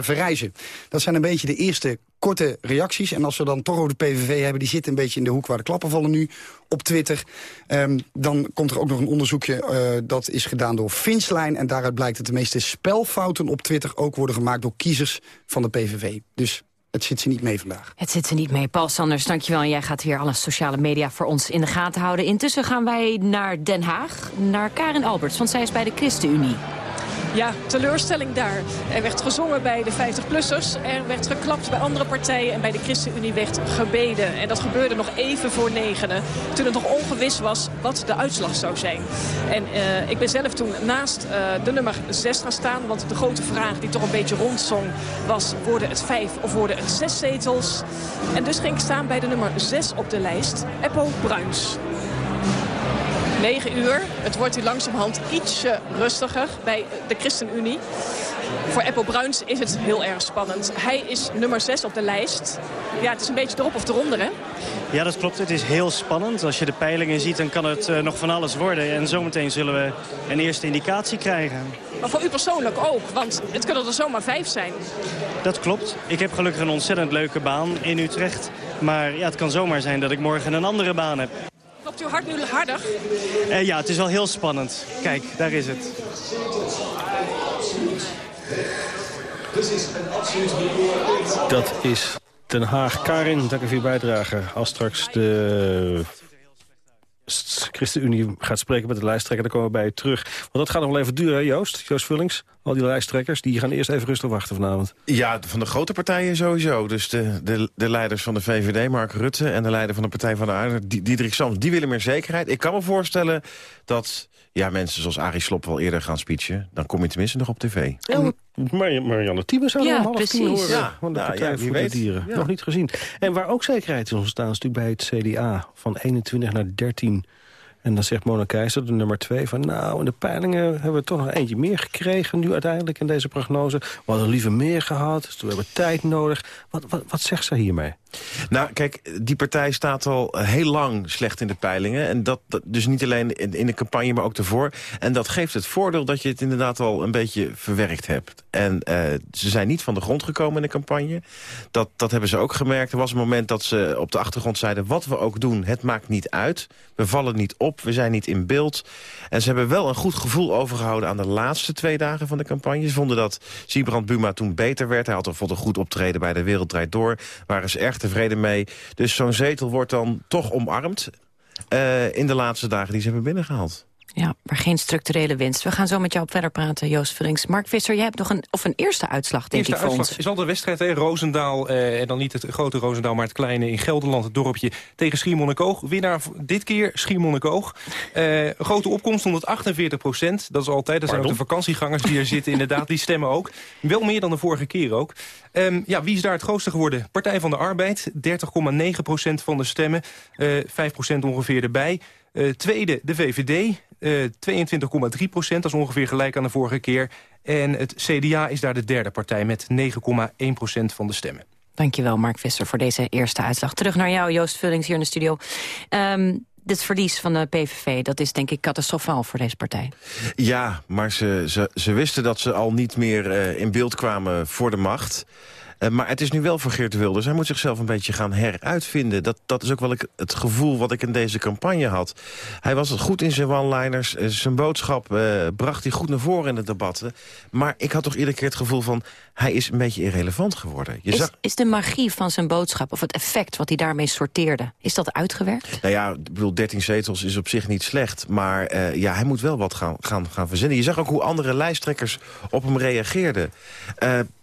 verrijzen. Dat zijn een beetje de eerste korte reacties. En als we dan toch over de PVV hebben... die zit een beetje in de hoek waar de klappen vallen nu op Twitter. Um, dan komt er ook nog een onderzoekje uh, dat is gedaan door Finchline. En daaruit blijkt dat de meeste spelfouten op Twitter... ook worden gemaakt door kiezers van de PVV. Dus het zit ze niet mee vandaag. Het zit ze niet mee. Paul Sanders, dankjewel. En jij gaat hier alle sociale media voor ons in de gaten houden. Intussen gaan wij naar Den Haag, naar Karin Alberts, want zij is bij de ChristenUnie. Ja, teleurstelling daar. Er werd gezongen bij de 50-plussers. Er werd geklapt bij andere partijen. En bij de ChristenUnie werd gebeden. En dat gebeurde nog even voor negenen. Toen het nog ongewis was wat de uitslag zou zijn. En uh, ik ben zelf toen naast uh, de nummer 6 gaan staan. Want de grote vraag die toch een beetje rondzong was... worden het vijf of worden het zes zetels? En dus ging ik staan bij de nummer 6 op de lijst. Eppo Bruins. 9 uur. Het wordt hier langzamerhand ietsje rustiger bij de ChristenUnie. Voor Eppo Bruins is het heel erg spannend. Hij is nummer 6 op de lijst. Ja, het is een beetje erop of eronder, hè? Ja, dat klopt. Het is heel spannend. Als je de peilingen ziet, dan kan het uh, nog van alles worden. En zometeen zullen we een eerste indicatie krijgen. Maar voor u persoonlijk ook, want het kunnen er zomaar vijf zijn. Dat klopt. Ik heb gelukkig een ontzettend leuke baan in Utrecht. Maar ja, het kan zomaar zijn dat ik morgen een andere baan heb. Uw hart nu harder? Uh, ja, het is wel heel spannend. Kijk, daar is het. Dat is Den Haag. Karin, dank u voor uw bijdrage. Als straks de ChristenUnie gaat spreken met de lijsttrekker, dan komen we bij je terug. Want dat gaat nog wel even duren, Joost? Joost Vullings? Al die lijsttrekkers, die gaan eerst even rustig wachten vanavond. Ja, van de grote partijen sowieso. Dus de, de, de leiders van de VVD, Mark Rutte... en de leider van de Partij van de Arbeid, Diederik Sams... die willen meer zekerheid. Ik kan me voorstellen dat ja, mensen zoals Arie Slob wel eerder gaan speechen. Dan kom je tenminste nog op tv. Ja, maar Marianne Thieme zou ja, om half precies. tien horen. Ja, van de nou, Partij ja, wie voor weet. de Dieren. Ja. Nog niet gezien. En waar ook zekerheid is ontstaan is natuurlijk bij het CDA. Van 21 naar 13. En dan zegt Mona Keizer, de nummer 2, van nou, in de peilingen hebben we toch nog eentje meer gekregen nu uiteindelijk in deze prognose. We hadden liever meer gehad, dus we hebben tijd nodig. Wat, wat, wat zegt ze hiermee? Nou, kijk, die partij staat al heel lang slecht in de peilingen. En dat, dus niet alleen in, de campagne, maar ook ervoor. En dat geeft het voordeel dat je het inderdaad al een beetje verwerkt hebt. En uh, ze zijn niet van de grond gekomen in de campagne. Dat, dat hebben ze ook gemerkt. Er was een moment dat ze op de achtergrond zeiden... wat we ook doen, het maakt niet uit. We vallen niet op, we zijn niet in beeld. En ze hebben wel een goed gevoel overgehouden aan de laatste twee dagen van de campagne. Ze vonden dat Siebrand Buma toen beter werd. Hij had bijvoorbeeld een goed optreden bij de Wereld Draait Door. Waren ze erg tevreden mee. Dus zo'n zetel wordt dan toch omarmd uh, in de laatste dagen die ze hebben binnengehaald. Ja, maar geen structurele winst. We gaan zo met jou op verder praten, Joost Vullings. Mark Visser, jij hebt nog een, of een eerste uitslag, denk eerste ik, voor uitslag ons. is altijd een wedstrijd, hè? Roosendaal. Eh, en dan niet het grote Roosendaal, maar het kleine in Gelderland. Het dorpje tegen Schiermonnikoog. Winnaar dit keer Schiermonnikoog. Eh, grote opkomst, 148 procent. Dat is altijd. Dat zijn ook de vakantiegangers die er zitten, inderdaad. Die stemmen ook. Wel meer dan de vorige keer ook. Um, ja, wie is daar het grootste geworden? Partij van de Arbeid, 30,9 procent van de stemmen. Uh, 5 procent ongeveer erbij. Uh, tweede, de VVD, uh, 22,3 procent. Dat is ongeveer gelijk aan de vorige keer. En het CDA is daar de derde partij met 9,1 procent van de stemmen. Dankjewel, Mark Visser, voor deze eerste uitslag. Terug naar jou, Joost Vullings, hier in de studio. Um, dit verlies van de PVV, dat is denk ik catastrofaal voor deze partij. Ja, maar ze, ze, ze wisten dat ze al niet meer uh, in beeld kwamen voor de macht. Uh, maar het is nu wel voor Geert Wilders. Hij moet zichzelf een beetje gaan heruitvinden. Dat, dat is ook wel het gevoel wat ik in deze campagne had. Hij was goed in zijn one-liners. Uh, zijn boodschap uh, bracht hij goed naar voren in de debatten. Maar ik had toch iedere keer het gevoel van... hij is een beetje irrelevant geworden. Je is, zag... is de magie van zijn boodschap, of het effect wat hij daarmee sorteerde... is dat uitgewerkt? Nou ja, ik bedoel, 13 zetels is op zich niet slecht. Maar ja, hij moet wel wat gaan, gaan, gaan verzinnen. Je zag ook hoe andere lijsttrekkers op hem reageerden.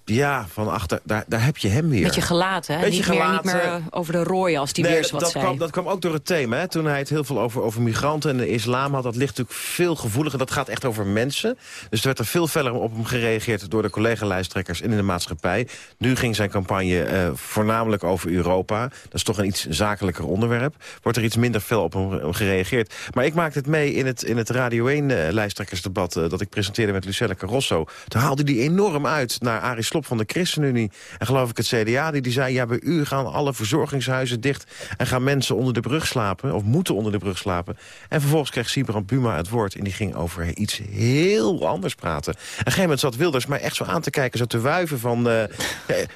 Ja, van achter, daar, daar heb je hem weer. Beetje gelaten, hè? Niet, gelaten. Meer, niet meer over de rooi als die nee, weer eens wat dat zei. Kwam, dat kwam ook door het thema. Hè? Toen hij het heel veel over, over migranten en de islam had. Dat ligt natuurlijk veel gevoeliger. Dat gaat echt over mensen. Dus er werd er veel feller op hem gereageerd... door de collega-lijsttrekkers en in de maatschappij. Nu ging zijn campagne uh, voornamelijk over Europa. Dat is toch een iets zakelijker onderwerp. Wordt er iets minder fel op hem gereageerd. Maar ik maakte het mee in het, in het Radio 1-lijsttrekkersdebat... Uh, uh, dat ik presenteerde met Lucelle Carrosso. Toen haalde hij enorm uit naar Aris Slop van de ChristenUnie. En geloof ik het CDA, die, die zei... ja, bij u gaan alle verzorgingshuizen dicht... en gaan mensen onder de brug slapen, of moeten onder de brug slapen. En vervolgens kreeg Sibrand Buma het woord... en die ging over iets heel anders praten. En gegeven zat Wilders mij echt zo aan te kijken... zo te wuiven van... Uh, eh,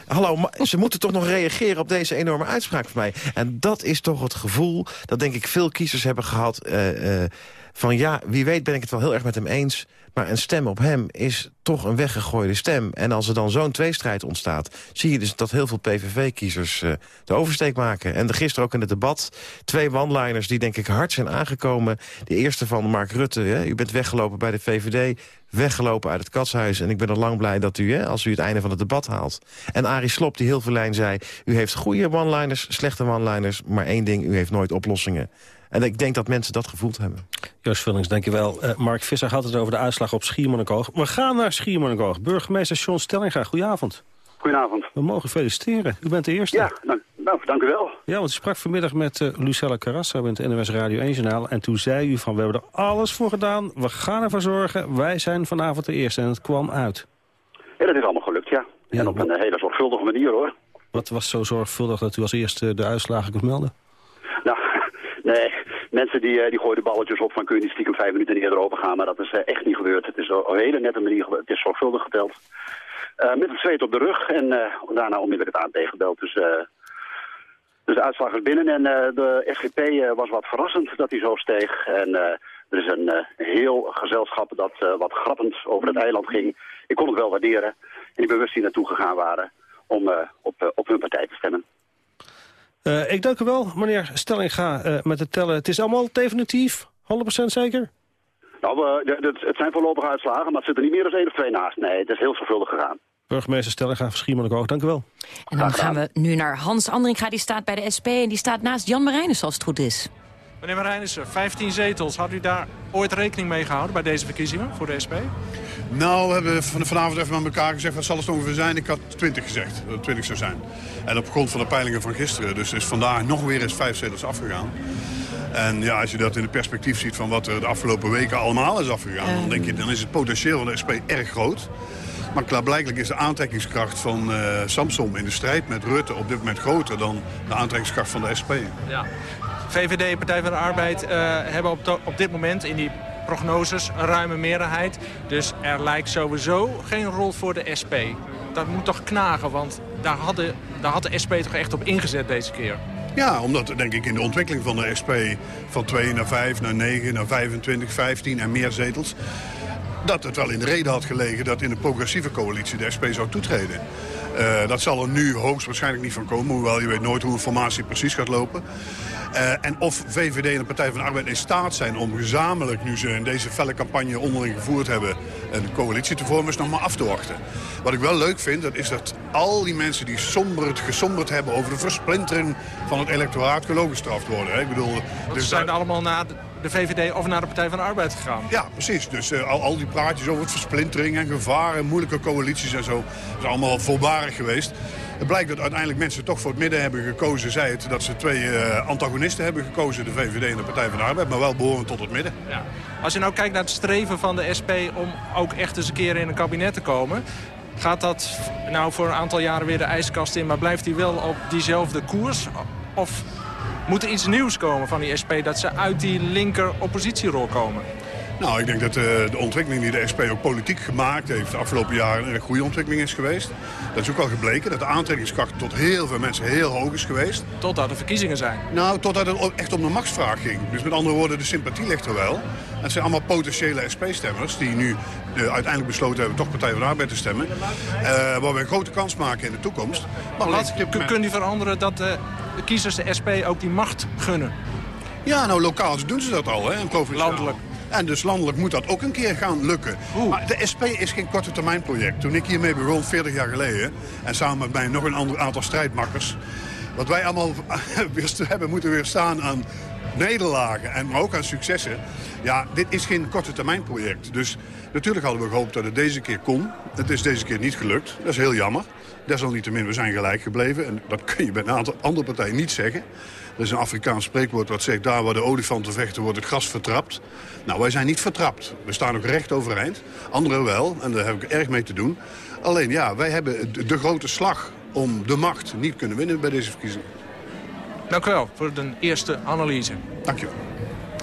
hallo, ze moeten toch nog reageren op deze enorme uitspraak van mij. En dat is toch het gevoel dat denk ik veel kiezers hebben gehad... Uh, van ja, wie weet ben ik het wel heel erg met hem eens... maar een stem op hem is toch een weggegooide stem. En als er dan zo'n tweestrijd ontstaat... zie je dus dat heel veel PVV-kiezers uh, de oversteek maken. En gisteren ook in het debat twee one-liners die denk ik hard zijn aangekomen. De eerste van Mark Rutte, hè? u bent weggelopen bij de VVD weggelopen uit het katshuis. En ik ben al lang blij dat u, hè, als u het einde van het debat haalt. En Arie Slop, die heel veel lijn zei... u heeft goede one-liners, slechte one-liners... maar één ding, u heeft nooit oplossingen. En ik denk dat mensen dat gevoeld hebben. Joost Vullings, dankjewel. Uh, Mark Visser had het over de uitslag op Schiermonnikoog. We gaan naar Schiermonnikoog. Burgemeester John Stellinga, goedenavond. Goedenavond. We mogen feliciteren. U bent de eerste. Ja, nou, nou dank u wel. Ja, want u sprak vanmiddag met uh, Lucella Carrassa in het NOS Radio 1-journaal. En toen zei u van, we hebben er alles voor gedaan. We gaan ervoor zorgen. Wij zijn vanavond de eerste. En het kwam uit. Ja, dat is allemaal gelukt, ja. ja en op een hele zorgvuldige manier, hoor. Wat was zo zorgvuldig dat u als eerste de uitslagen kunt melden? Nee, mensen die, die gooien de balletjes op van kun je niet stiekem vijf minuten eerder open gaan. Maar dat is echt niet gebeurd. Het is een hele nette manier. Het is zorgvuldig geteld. Uh, met het zweet op de rug en daarna onmiddellijk het ANP gebeld. Dus, dus de uitslag is binnen en de SGP was wat verrassend dat hij zo steeg. En er is een heel gezelschap dat wat grappend over het eiland ging. Ik kon het wel waarderen. En die bewust hier naartoe gegaan waren om op, op hun partij te stemmen. Uh, ik dank u wel, meneer Stellinga, uh, met het tellen. Het is allemaal definitief? 100% zeker? Nou, uh, het zijn voorlopige uitslagen, maar het zit er niet meer dan één of twee naast. Nee, het is heel zorgvuldig gegaan. Burgemeester Stellinga van Schiermonnikoog, dank u wel. En dan gaan we nu naar Hans Andringa, die staat bij de SP... en die staat naast Jan Marijnissen, als het goed is. Meneer Marijnissen, 15 zetels. Had u daar ooit rekening mee gehouden bij deze verkiezingen voor de SP? Nou, we hebben vanavond even met elkaar gezegd, wat zal het ongeveer zijn? Ik had 20 gezegd, dat het 20 zou zijn. En op grond van de peilingen van gisteren, dus is vandaag nog weer eens vijf zetels afgegaan. En ja, als je dat in de perspectief ziet van wat er de afgelopen weken allemaal is afgegaan... dan, denk je, dan is het potentieel van de SP erg groot. Maar klaarblijkelijk is de aantrekkingskracht van uh, Samsom in de strijd met Rutte op dit moment groter dan de aantrekkingskracht van de SP. Ja. VVD Partij van de Arbeid uh, hebben op, op dit moment in die prognoses een ruime meerderheid. Dus er lijkt sowieso geen rol voor de SP. Dat moet toch knagen, want daar, hadden, daar had de SP toch echt op ingezet deze keer. Ja, omdat denk ik in de ontwikkeling van de SP van 2 naar 5, naar 9, naar 25, 15 en meer zetels... dat het wel in de reden had gelegen dat in de progressieve coalitie de SP zou toetreden. Uh, dat zal er nu hoogstwaarschijnlijk niet van komen, hoewel je weet nooit hoe een formatie precies gaat lopen. Uh, en of VVD en de Partij van de Arbeid in staat zijn om gezamenlijk, nu ze in deze felle campagne onderling gevoerd hebben, een coalitie te vormen, is nog maar af te wachten. Wat ik wel leuk vind, dat is dat al die mensen die somberd, gesomberd hebben over de versplintering van het electoraat gelogen gestraft worden. Hè? Ik bedoel, dus ze zijn daar... allemaal naar de VVD of naar de Partij van de Arbeid gegaan. Ja, precies. Dus uh, al, al, die praatjes over het versplintering en gevaar en moeilijke coalities en zo... is allemaal voorbarig geweest. Het blijkt dat uiteindelijk mensen toch voor het midden hebben gekozen. Zij het dat ze twee uh, antagonisten hebben gekozen, de VVD en de Partij van de Arbeid. Maar wel behorend tot het midden. Ja. Als je nou kijkt naar het streven van de SP om ook echt eens een keer in een kabinet te komen Gaat dat nou voor een aantal jaren weer de ijskast in... maar blijft hij wel op diezelfde koers? Of moet er iets nieuws komen van die SP... dat ze uit die linker oppositierol komen? Nou, ik denk dat de, eh, de ontwikkeling die de SP ook politiek gemaakt heeft... de afgelopen jaren een erg goede ontwikkeling is geweest. Dat is ook al gebleken, dat de aantrekkingskracht tot heel veel mensen heel hoog is geweest. Totdat er verkiezingen zijn. Nou, totdat het echt om de machtsvraag ging. Dus met andere woorden, de sympathie ligt er wel. Het zijn allemaal potentiële SP-stemmers die nu uh, uiteindelijk besloten hebben... toch Partij van de Arbeid te stemmen. Uh, waar we een grote kans maken in de toekomst. Maar Laat, kun, kunt u veranderen dat de kiezers de SP ook die macht gunnen? Ja, nou, lokaal doen ze dat al, hè, Landelijk. En dus landelijk moet dat ook een keer gaan lukken. Maar de SP is geen korte termijn project. Toen ik hiermee begon, 40 jaar geleden... en samen met mij nog een ander aantal strijdmakkers... wat wij allemaal hebben moeten weerstaan aan nederlagen en maar ook aan successen. Ja, dit is geen korte termijn project. Dus natuurlijk hadden we gehoopt dat het deze keer kon. Het is deze keer niet gelukt. Dat is heel jammer. Desalniettemin, we zijn gelijk gebleven. En dat kun je bij een aantal andere partijen niet zeggen. Er is een Afrikaans spreekwoord dat zegt... daar waar de olifanten vechten wordt het gras vertrapt. Nou, wij zijn niet vertrapt. We staan ook recht overeind. Anderen wel, en daar heb ik erg mee te doen. Alleen ja, wij hebben de grote slag om de macht niet kunnen winnen bij deze verkiezingen. Dank u wel voor de eerste analyse. Dank je wel.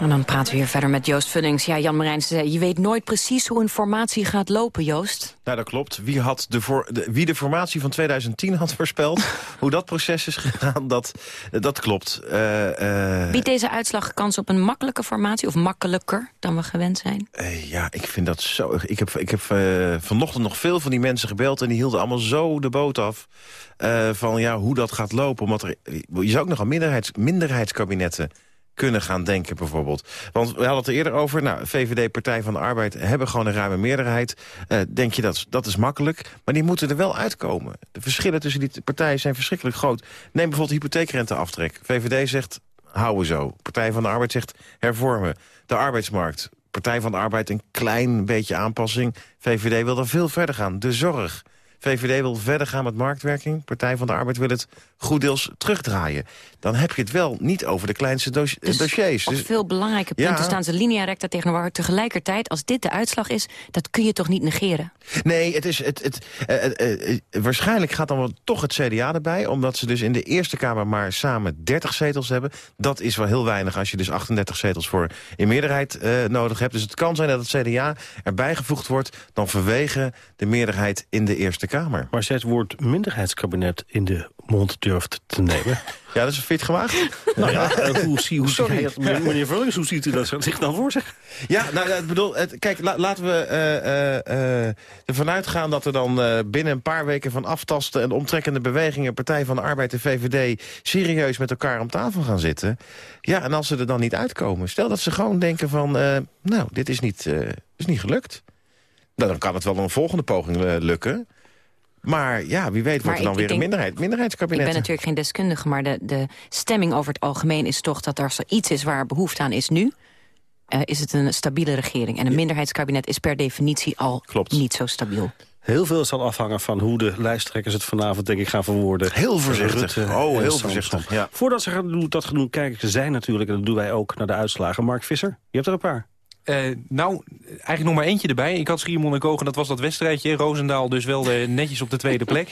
En dan praten we weer verder met Joost Vullings. Ja, Jan Marijns, je weet nooit precies hoe een formatie gaat lopen, Joost. Nou, dat klopt. Wie, had de, voor, de, wie de formatie van 2010 had voorspeld, hoe dat proces is gegaan, dat, dat klopt. Uh, uh, Biedt deze uitslag kans op een makkelijke formatie, of makkelijker dan we gewend zijn? Uh, ja, ik vind dat zo... Ik heb, ik heb vanochtend nog veel van die mensen gebeld en die hielden allemaal zo de boot af. van ja, hoe dat gaat lopen. Omdat er, je zou ook nog aan minderheids, minderheidskabinetten kunnen gaan denken bijvoorbeeld. Want we hadden het er eerder over, nou, VVD, Partij van de Arbeid... hebben gewoon een ruime meerderheid. Uh, denk je dat dat is makkelijk, maar die moeten er wel uitkomen. De verschillen tussen die partijen zijn verschrikkelijk groot. Neem bijvoorbeeld hypotheekrenteaftrek. VVD zegt, houden zo. Partij van de Arbeid zegt, hervormen. De arbeidsmarkt. Partij van de Arbeid een klein beetje aanpassing. VVD wil er veel verder gaan. De zorg. VVD wil verder gaan met marktwerking. Partij van de Arbeid wil het goed deels terugdraaien. Dan heb je het wel niet over de kleinste dus dossiers. Op dus, veel belangrijke punten staan ze linea recta tegenover. Tegelijkertijd, als dit de uitslag is, dat kun je toch niet negeren? Nee, het is, het, het, uh, uh, waarschijnlijk gaat dan wel toch het CDA erbij... omdat ze dus in de Eerste Kamer maar samen 30 zetels hebben. Dat is wel heel weinig als je dus 38 zetels voor in meerderheid nodig hebt. Dus het kan zijn dat het CDA erbij gevoegd wordt... dan vanwege de meerderheid in de Eerste Kamer. Maar zet het woord minderheidskabinet in de mond durft te nemen. Ja, dat is een fit gewaagd. Nou ja, hoe, zie, hoe Sorry. Ziet, meneer Vullings, hoe ziet u dat zich dan voor zich? Ja, nou, ik bedoel, het, kijk, laten we uh, uh, ervan uitgaan dat er dan uh, binnen een paar weken van aftasten en omtrekkende bewegingen Partij van de Arbeid en VVD serieus met elkaar om tafel gaan zitten. Ja, en als ze er dan niet uitkomen, stel dat ze gewoon denken van, nou, dit is niet, is niet gelukt. Nou, dan kan het wel een volgende poging lukken. Maar ja, wie weet wordt er dan weer een minderheid, minderheidskabinet. Ik ben natuurlijk geen deskundige, maar de, de stemming over het algemeen is toch... dat er iets is waar behoefte aan is nu... Uh, is het een stabiele regering. En een minderheidskabinet is per definitie al Klopt. niet zo stabiel. Heel veel zal afhangen van hoe de lijsttrekkers het vanavond denk ik gaan verwoorden. Heel voorzichtig. oh, heel voorzichtig. Ja. Voordat ze gaan, dat gaan doen, kijken zij natuurlijk, en dat doen wij ook, naar de uitslagen. Mark Visser, je hebt er een paar. Uh, nou, eigenlijk nog maar eentje erbij. Ik had Schiermonnikoog en dat was dat wedstrijdje. Roosendaal dus wel uh, netjes op de tweede plek.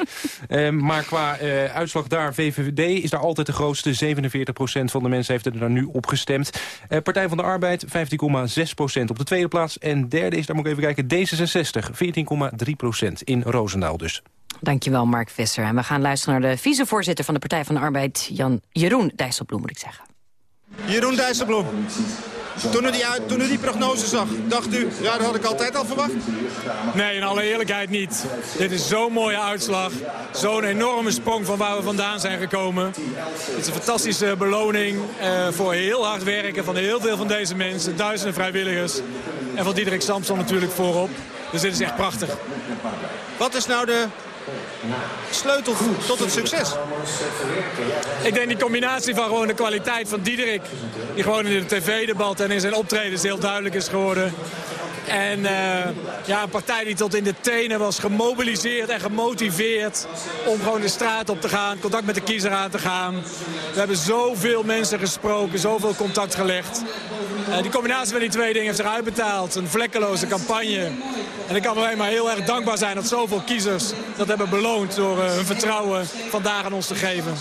uh, maar qua uitslag daar, VVD is daar altijd de grootste. 47% van de mensen heeft er daar nu op gestemd. Partij van de Arbeid, 15,6% op de tweede plaats. En derde is, daar moet ik even kijken, D66, 14,3% in Roosendaal dus. Dankjewel, Mark Visser. En we gaan luisteren naar de vicevoorzitter van de Partij van de Arbeid... Jan Jeroen Dijsselbloem, moet ik zeggen. Jeroen Dijsselbloem. Toen u, die, toen u die prognose zag, dacht u, ja, dat had ik altijd al verwacht? Nee, in alle eerlijkheid niet. Dit is zo'n mooie uitslag. Zo'n enorme sprong van waar we vandaan zijn gekomen. Het is een fantastische beloning uh, voor heel hard werken van heel veel van deze mensen. Duizenden vrijwilligers. En van Diederik Samson natuurlijk voorop. Dus dit is echt prachtig. Wat is nou de sleutel tot het succes? Ik denk die combinatie van gewoon de kwaliteit van Diederik. Die gewoon in het tv-debat en in zijn optredens heel duidelijk is geworden. En uh, ja, een partij die tot in de tenen was gemobiliseerd en gemotiveerd... om gewoon de straat op te gaan, contact met de kiezer aan te gaan. We hebben zoveel mensen gesproken, zoveel contact gelegd. Uh, die combinatie van die twee dingen heeft zich uitbetaald. Een vlekkeloze campagne. En ik kan alleen maar heel erg dankbaar zijn dat zoveel kiezers dat hebben beloond... door uh, hun vertrouwen vandaag aan ons te geven.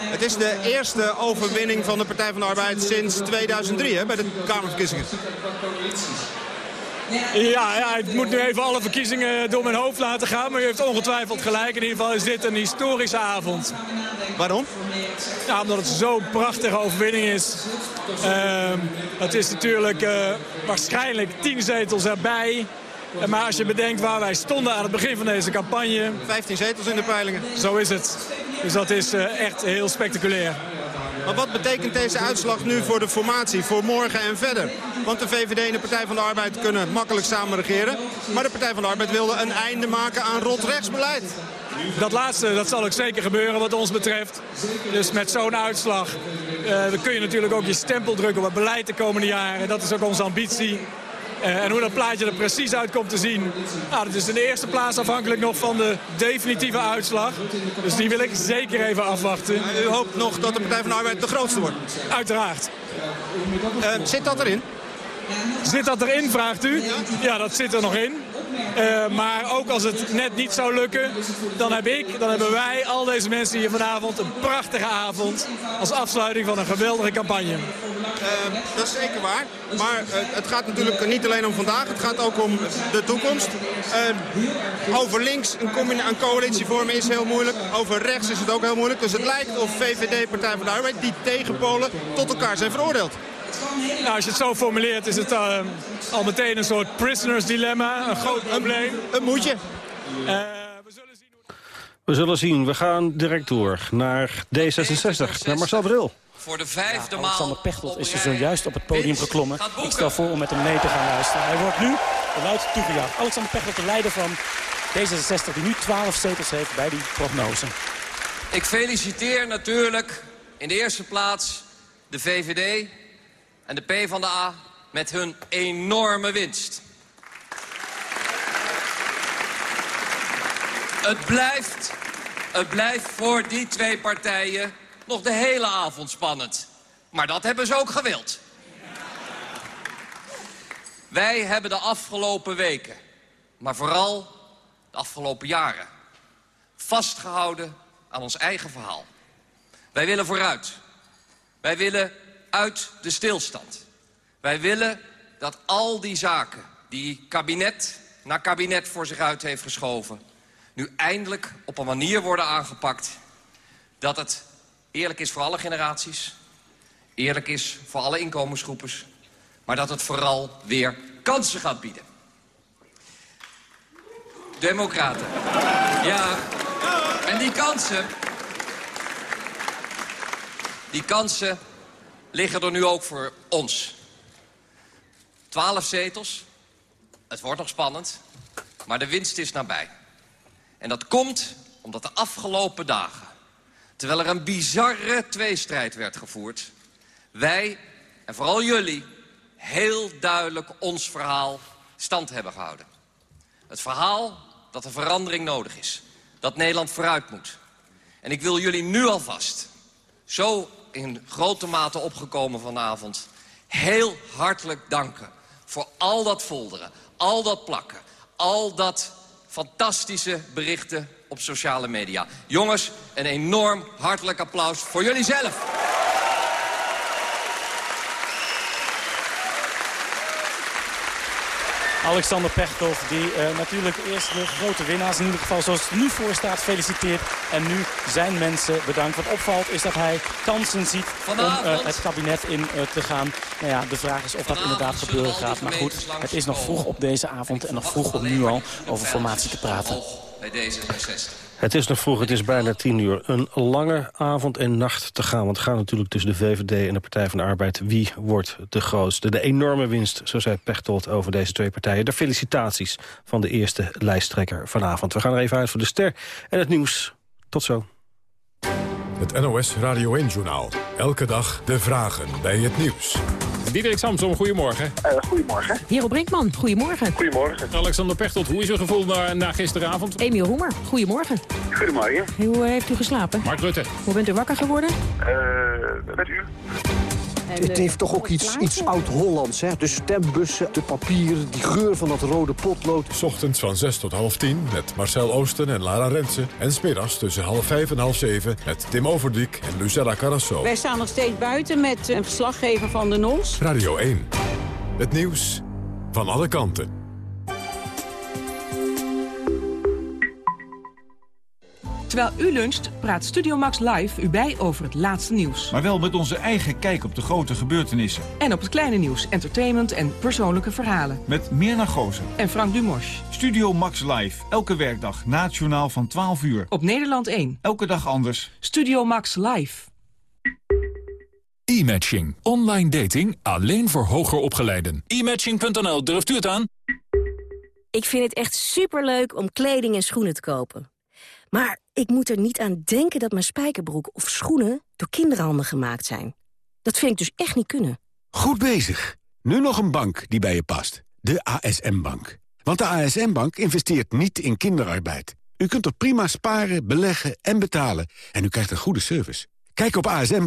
Het is de eerste overwinning van de Partij van de Arbeid sinds 2003 hè, bij de Kamerverkiezingen. Ja, ja, ik moet nu even alle verkiezingen door mijn hoofd laten gaan. Maar u heeft ongetwijfeld gelijk. In ieder geval is dit een historische avond. Waarom? Ja, omdat het zo'n prachtige overwinning is. Uh, het is natuurlijk uh, waarschijnlijk tien zetels erbij. Maar als je bedenkt waar wij stonden aan het begin van deze campagne... 15 zetels in de peilingen. Zo is het. Dus dat is uh, echt heel spectaculair. Maar wat betekent deze uitslag nu voor de formatie, voor morgen en verder? Want de VVD en de Partij van de Arbeid kunnen makkelijk samen regeren. Maar de Partij van de Arbeid wilde een einde maken aan rot-rechtsbeleid. Dat laatste, dat zal ook zeker gebeuren wat ons betreft. Dus met zo'n uitslag uh, kun je natuurlijk ook je stempel drukken op het beleid de komende jaren. Dat is ook onze ambitie. Uh, en hoe dat plaatje er precies uit komt te zien... Nou, dat is in de eerste plaats afhankelijk nog van de definitieve uitslag. Dus die wil ik zeker even afwachten. U hoopt nog dat de Partij van de Arbeid de grootste wordt? Uiteraard. Uh, zit dat erin? Zit dat erin, vraagt u? Ja, dat zit er nog in. Uh, maar ook als het net niet zou lukken, dan heb ik, dan hebben wij, al deze mensen hier vanavond, een prachtige avond als afsluiting van een geweldige campagne. Uh, dat is zeker waar. Maar uh, het gaat natuurlijk niet alleen om vandaag, het gaat ook om de toekomst. over links een, een coalitie vormen is heel moeilijk. Over rechts is het ook heel moeilijk. Dus het lijkt of VVD, Partij van de Arbeid, die tegenpolen tot elkaar zijn veroordeeld. Nou, als je het zo formuleert is het uh, al meteen een soort prisoners dilemma. Een groot probleem. Een, een moedje. Uh, we zullen zien. We gaan direct door naar D66, naar Marcel Bril. Voor de vijfde ja, maal Alexander Pechtold is er zojuist op het podium geklommen. Ik stel voor om met hem mee te gaan luisteren. Hij wordt nu luid toegejuicht. Alexander Pechtold, de leider van D66, die nu 12 zetels heeft bij die prognose. Ik feliciteer natuurlijk in de eerste plaats de VVD en de PvdA met hun enorme winst. Het blijft, het blijft voor die twee partijen nog de hele avond spannend. Maar dat hebben ze ook gewild. Wij hebben de afgelopen weken, maar vooral de afgelopen jaren... vastgehouden aan ons eigen verhaal. Wij willen vooruit. Wij willen uit de stilstand. Wij willen dat al die zaken die kabinet na kabinet voor zich uit heeft geschoven... nu eindelijk op een manier worden aangepakt... dat het eerlijk is voor alle generaties... eerlijk is voor alle inkomensgroepen... maar dat het vooral weer kansen gaat bieden. Democraten. Ja, en die kansen... die kansen liggen er nu ook voor ons. Twaalf zetels. Het wordt nog spannend. Maar de winst is nabij. En dat komt omdat de afgelopen dagen... terwijl er een bizarre tweestrijd werd gevoerd... wij, en vooral jullie, heel duidelijk ons verhaal stand hebben gehouden. Het verhaal dat er verandering nodig is. Dat Nederland vooruit moet. En ik wil jullie nu alvast, zo in grote mate opgekomen vanavond... heel hartelijk danken voor al dat folderen, al dat plakken... al dat fantastische berichten op sociale media. Jongens, een enorm hartelijk applaus voor jullie zelf. Alexander Pechtold, die uh, natuurlijk eerst de grote winnaars, in ieder geval zoals het nu voor staat, feliciteert. En nu zijn mensen bedankt. Wat opvalt is dat hij kansen ziet om uh, het kabinet in uh, te gaan. Nou ja, de vraag is of dat inderdaad gebeuren gaat. Maar goed, het is nog vroeg op deze avond en nog vroeg om nu al over formatie te praten. Bij D66. Het is nog vroeg, het is bijna tien uur. Een lange avond en nacht te gaan. Want het gaat natuurlijk tussen de VVD en de Partij van de Arbeid. Wie wordt de grootste? De enorme winst, zo zei Pechtold over deze twee partijen. De felicitaties van de eerste lijsttrekker vanavond. We gaan er even uit voor de ster en het nieuws. Tot zo. Het NOS Radio 1-journaal. Elke dag de vragen bij het nieuws. Diederik Samsom, goedemorgen. goedemorgen. Hero Brinkman, goedemorgen. Goedemorgen. Alexander Pechtold, hoe is uw gevoel na, na gisteravond? Emiel Roemer, goedemorgen. Goedemorgen. Hoe eh, heeft u geslapen? Mark Rutte. Hoe bent u wakker geworden? Uh, met u? Het heeft toch ook iets, iets oud-Hollands, hè? De stembussen, de papier, die geur van dat rode potlood. Ochtends van 6 tot half 10 met Marcel Oosten en Lara Rensen. En smiddags tussen half 5 en half 7 met Tim Overdiek en Lucella Carrasso. Wij staan nog steeds buiten met een verslaggever van de NOS. Radio 1. Het nieuws van alle kanten. Terwijl u luncht, praat Studio Max Live u bij over het laatste nieuws. Maar wel met onze eigen kijk op de grote gebeurtenissen. En op het kleine nieuws, entertainment en persoonlijke verhalen. Met Mirna Goosen. En Frank Dumos. Studio Max Live, elke werkdag na het journaal van 12 uur. Op Nederland 1. Elke dag anders. Studio Max Live. E-matching. Online dating alleen voor hoger opgeleiden. E-matching.nl, durft u het aan? Ik vind het echt superleuk om kleding en schoenen te kopen. Maar ik moet er niet aan denken dat mijn spijkerbroek of schoenen door kinderhanden gemaakt zijn. Dat vind ik dus echt niet kunnen. Goed bezig. Nu nog een bank die bij je past. De ASM-bank. Want de ASM-bank investeert niet in kinderarbeid. U kunt er prima sparen, beleggen en betalen. En u krijgt een goede service. Kijk op ASM